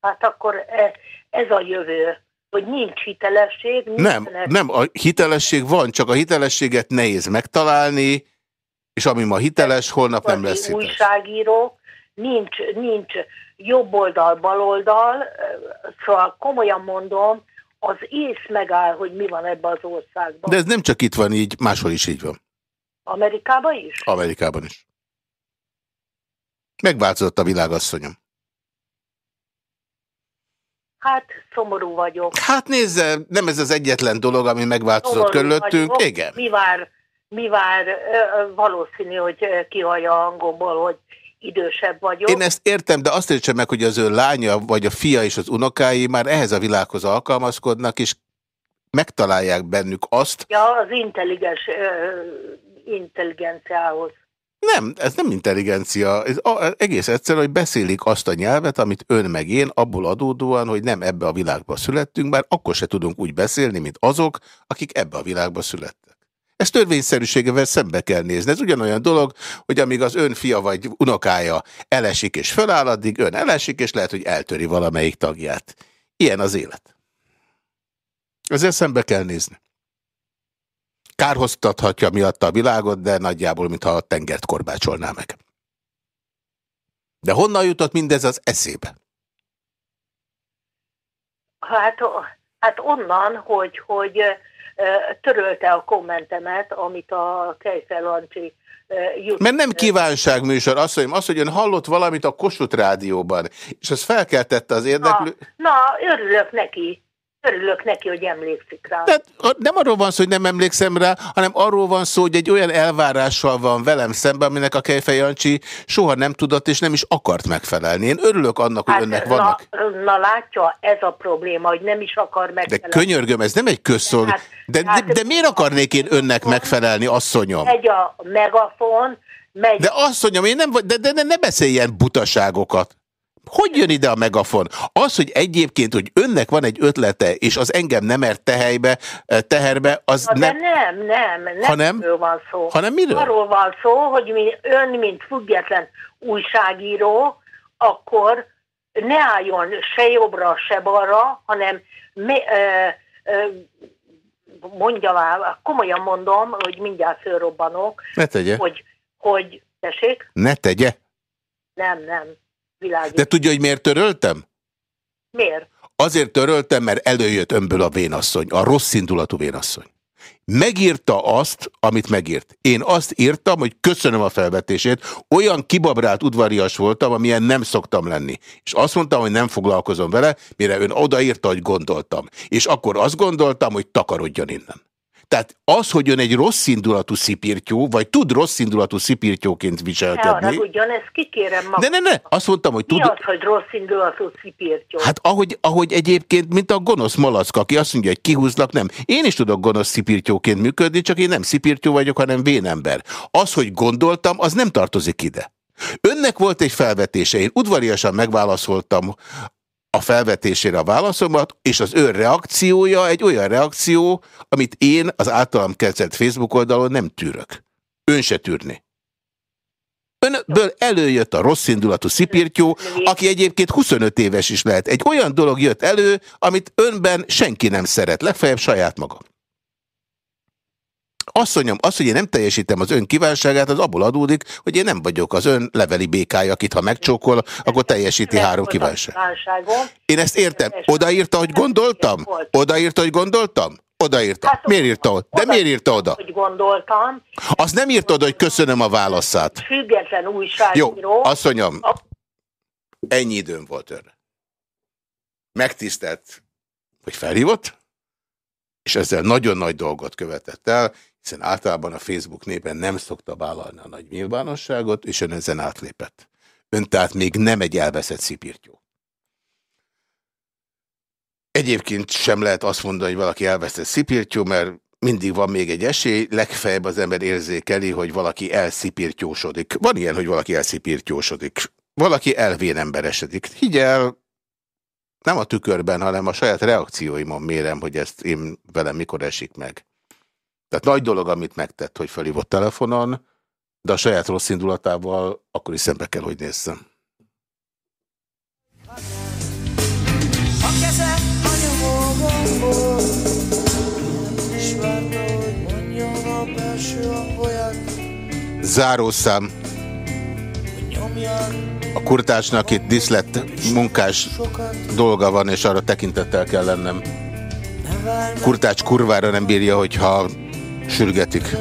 Hát akkor e- ez a jövő, hogy nincs hitelesség. Nem, nincsenek- nem, a hitelesség van, csak a hitelességet nehéz megtalálni, és ami ma hiteles, holnap nem lesz hiteles. újságírók, nincs, nincs jobb oldal, bal oldal, szóval komolyan mondom, az ész megáll, hogy mi van ebben az országban. De ez nem csak itt van így, máshol is így van. Amerikában is? Amerikában is. Megváltozott a világasszonyom. Hát szomorú vagyok. Hát nézze, nem ez az egyetlen dolog, ami megváltozott Szomorú körülöttünk. vagyok. Igen. Mi vár, mi vár, valószínű, hogy kihallja a hangomból, hogy idősebb vagyok. Én ezt értem, de azt értsem meg, hogy az ő lánya, vagy a fia és az unokái már ehhez a világhoz alkalmazkodnak, és megtalálják bennük azt, Ja, az intelligens ö, intelligenciához. nem, ez nem intelligencia, ez a- egész egyszerű, hogy beszélik azt a nyelvet, amit ön meg én, abból adódóan, hogy nem ebbe a világba születtünk, bár akkor se tudunk úgy beszélni, mint azok, akik ebbe a világba születtek. Ezt törvényszerűségevel szembe kell nézni. Ez ugyanolyan dolog, hogy amíg az ön fia vagy unokája elesik és föláll, addig ön elesik, és lehet, hogy eltöri valamelyik tagját. Ilyen az élet. Ezzel szembe kell nézni. Kárhoztathatja miatta a világot, de nagyjából, mintha a tengert korbácsolná meg. De honnan jutott mindez az eszébe? Hát, hát onnan, hogy, hogy törölte a kommentemet, amit a Kejfel Lancsi Mert nem kívánságműsor, azt mondjam, azt, hogy ön hallott valamit a Kossuth rádióban, és az felkeltette az érdeklő... Na, na, örülök neki. Örülök neki, hogy emlékszik rá. Tehát nem arról van szó, hogy nem emlékszem rá, hanem arról van szó, hogy egy olyan elvárással van velem szemben, aminek a Kejfej Jancsi soha nem tudott és nem is akart megfelelni. Én örülök annak, hogy hát, önnek vannak. Na, na látja, ez a probléma, hogy nem is akar megfelelni. De könyörgöm, ez nem egy közszolg. Hát, de, hát, de, de miért akarnék én önnek megfelelni, asszonyom? Megy a megafon, megy... De asszonyom, én nem, de, de, de ne beszéljen butaságokat. Hogy jön ide a megafon? Az, hogy egyébként, hogy önnek van egy ötlete, és az engem nem ért tehelybe, eh, teherbe, az Na, nem... nem, nem, nem hanem, van szó. Hanem miről? Arról van szó, hogy mi, ön, mint független újságíró, akkor ne álljon se jobbra, se balra, hanem mi, ö, ö, mondja már, komolyan mondom, hogy mindjárt fölrobbanok. Ne tegye. Hogy, hogy, tessék? Ne tegye. Nem, nem. Világít. De tudja, hogy miért töröltem? Miért? Azért töröltem, mert előjött önből a vénasszony, a rossz indulatú vénasszony. Megírta azt, amit megírt. Én azt írtam, hogy köszönöm a felvetését, olyan kibabrált udvarias voltam, amilyen nem szoktam lenni. És azt mondtam, hogy nem foglalkozom vele, mire ön odaírta, hogy gondoltam. És akkor azt gondoltam, hogy takarodjon innen. Tehát az, hogy ön egy rossz indulatú szipirtyó, vagy tud rossz indulatú szipirtyóként viselkedni. Ne ugyan, ezt kikérem magam. Ne, ne, ne, azt mondtam, hogy tud... Mi az, hogy rossz indulatú szipirtyó? Hát ahogy, ahogy egyébként, mint a gonosz malack, aki azt mondja, hogy kihúzlak, nem. Én is tudok gonosz szipirtyóként működni, csak én nem szipirtyó vagyok, hanem vénember. Az, hogy gondoltam, az nem tartozik ide. Önnek volt egy felvetése, én udvariasan megválaszoltam a felvetésére a válaszomat, és az ő reakciója egy olyan reakció, amit én az általam kezdett Facebook oldalon nem tűrök. Ön se tűrni. Önből előjött a rossz indulatú szipirtyó, aki egyébként 25 éves is lehet. Egy olyan dolog jött elő, amit önben senki nem szeret, legfeljebb saját maga. Azt mondjam, az, hogy én nem teljesítem az ön kívánságát, az abból adódik, hogy én nem vagyok az ön leveli békája, akit ha megcsókol, akkor teljesíti három kívánság. Én ezt értem. Odaírta, hogy gondoltam? Odaírta, hogy gondoltam? Odaírta. Hát, miért írta oda? De miért írta oda? Hogy gondoltam. Azt nem írta oda, hogy köszönöm a válaszát. Független újságíró. Jó, azt mondjam, ennyi időm volt önre. Megtisztelt, hogy felhívott, és ezzel nagyon nagy dolgot követett el, hiszen általában a Facebook népen nem szokta vállalni a nagy nyilvánosságot, és ön ezen átlépett. Ön tehát még nem egy elveszett szipirtyó. Egyébként sem lehet azt mondani, hogy valaki elveszett szipirtyó, mert mindig van még egy esély, legfeljebb az ember érzékeli, hogy valaki elszipirtyósodik. Van ilyen, hogy valaki elszipirtyósodik. Valaki elvén emberesedik. Higgyel, nem a tükörben, hanem a saját reakcióimon mérem, hogy ezt én velem mikor esik meg. Tehát nagy dolog, amit megtett, hogy felhívott telefonon, de a saját rossz indulatával akkor is szembe kell, hogy nézzem. Zárószám. A kurtásnak itt diszlett munkás dolga van, és arra tekintettel kell lennem. Kurtács kurvára nem bírja, hogyha sürgetik.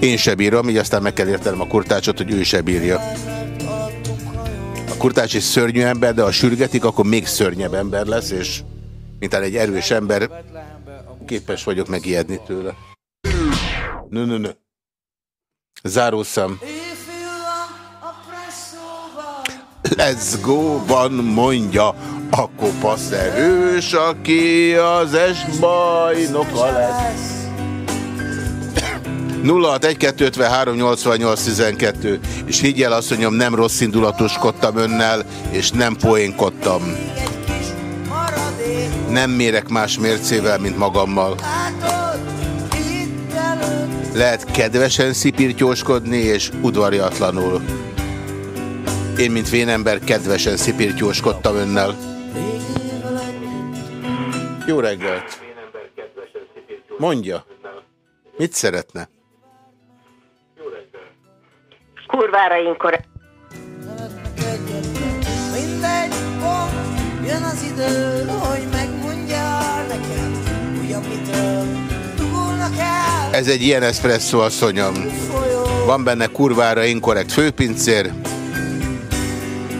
Én se bírom, így aztán meg kell értenem a kurtácsot, hogy ő se bírja. A kurtács egy szörnyű ember, de ha sürgetik, akkor még szörnyebb ember lesz, és mintán egy erős ember, képes vagyok megijedni tőle. Nö, nö, nö. Zárószám. Let's go, van mondja a kopasz erős, aki az est bajnoka lesz. 061-253-88-12 és higgyel mondjam, nem rossz indulatoskodtam önnel, és nem poénkodtam. Nem mérek más mércével, mint magammal. Lehet kedvesen szipirtyóskodni és udvariatlanul. Én, mint vénember, kedvesen szipirtyóskodtam önnel. Jó reggelt! Mondja. Mit szeretne? Kurvára inkor. Mindegy, pont, jön az idő, hogy megmondjál nekem, újabb mitől dugulnak el. Ez egy ilyen eszpresszó, asszonyom. Van benne kurvára inkorrekt főpincér.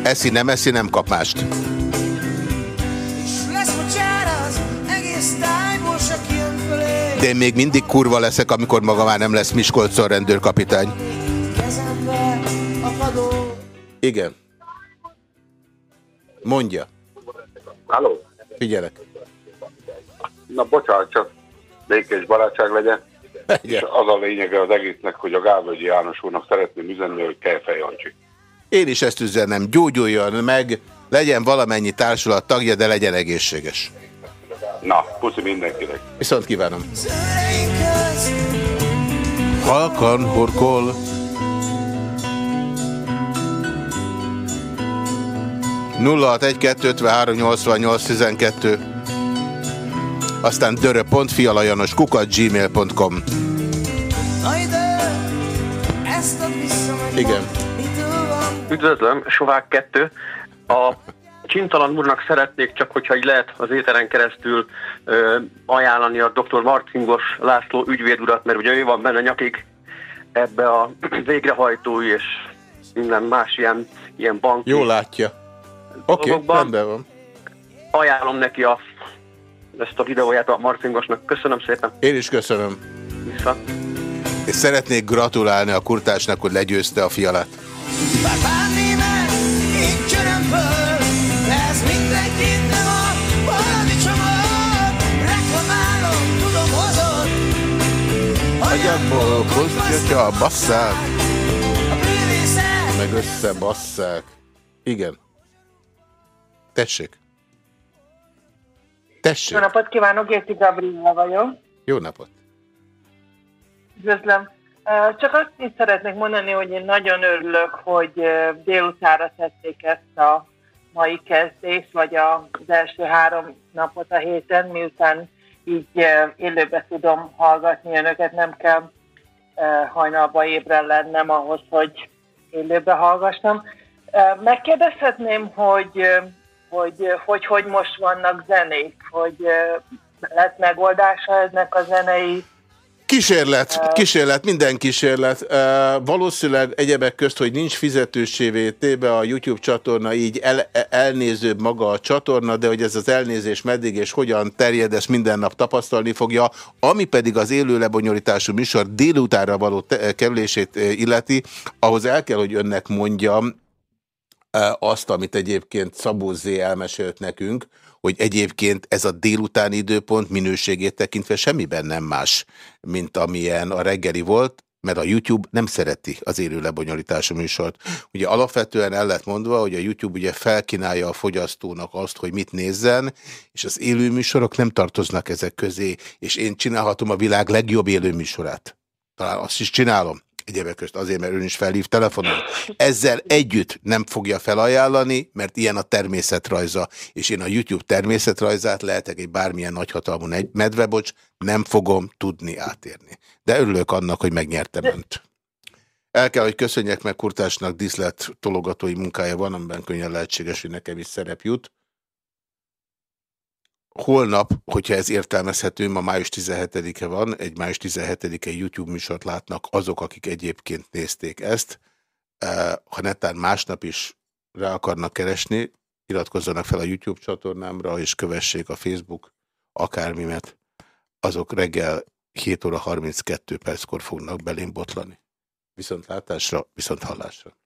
Eszi, nem eszi, nem kap mást. De én még mindig kurva leszek, amikor maga már nem lesz Miskolcon rendőrkapitány. Kezembe a padó. Igen. Mondja. Halló? Figyelek. Na bocsánat, csak békés barátság legyen. És az a lényege az egésznek, hogy a Gávölgyi János úrnak szeretném üzenni, hogy kell Jancsi. Én is ezt üzenem. Gyógyuljon meg, legyen valamennyi társulat tagja, de legyen egészséges. Na, puszi mindenkinek. Viszont kívánom. Halkan horkol. 061-253-88-12 Aztán dörö.fialajanos kukat gmail.com Igen. Üdvözlöm, Sovák 2. A Csintalan úrnak szeretnék csak, hogyha így lehet az éteren keresztül ö, ajánlani a dr. Marcingos László ügyvéd urat, mert ugye ő van benne nyakig ebbe a végrehajtói és minden más ilyen, ilyen banki Jó látja. Oké, okay, rendben van. Ajánlom neki a, ezt a videóját a Marcingosnak. Köszönöm szépen. Én is köszönöm. Vissza. És szeretnék gratulálni a kurtásnak, hogy legyőzte a fialát. A Agyamból basszák, A bűvészet meg összebasszák. Igen. Tessék. Tessék. Jó napot kívánok, Érti Gabriela vagyok. Jó napot. Üdvözlöm. Csak azt is szeretnék mondani, hogy én nagyon örülök, hogy délutára tették ezt a mai kezdést, vagy az első három napot a héten, miután így élőbe tudom hallgatni önöket, nem kell hajnalba ébren lennem ahhoz, hogy élőbe hallgassam. Megkérdezhetném, hogy hogy, ö, hogy hogy most vannak zenék, hogy ö, lett megoldása ennek a zenei Kísérlet, kísérlet, minden kísérlet. Valószínűleg egyebek közt, hogy nincs fizetősévé téve a YouTube csatorna, így el, elnézőbb maga a csatorna, de hogy ez az elnézés meddig és hogyan terjed, ezt minden nap tapasztalni fogja. Ami pedig az élő lebonyolítású műsor délutára való kerülését eh, illeti, ahhoz el kell, hogy önnek mondjam, eh, azt, amit egyébként Szabó Z elmesélt nekünk, hogy egyébként ez a délutáni időpont minőségét tekintve semmiben nem más, mint amilyen a reggeli volt, mert a YouTube nem szereti az élő lebonyolítású műsort. Ugye alapvetően el lett mondva, hogy a YouTube ugye felkínálja a fogyasztónak azt, hogy mit nézzen, és az élő műsorok nem tartoznak ezek közé, és én csinálhatom a világ legjobb élő műsorát. Talán azt is csinálom. Egyébek közt azért, mert ön is felhív telefonon. Ezzel együtt nem fogja felajánlani, mert ilyen a természetrajza, és én a YouTube természetrajzát lehetek egy bármilyen nagyhatalmú medvebocs, nem fogom tudni átérni. De örülök annak, hogy megnyertem önt. El kell, hogy köszönjek meg Kurtásnak diszlet tologatói munkája van, amiben könnyen lehetséges, hogy nekem is szerep jut. Holnap, hogyha ez értelmezhető, ma május 17-e van, egy május 17-e YouTube műsort látnak azok, akik egyébként nézték ezt. Ha netán másnap is rá akarnak keresni, iratkozzanak fel a YouTube csatornámra, és kövessék a Facebook akármimet. Azok reggel 7 óra 32 perckor fognak belém botlani. Viszont látásra, viszont hallásra.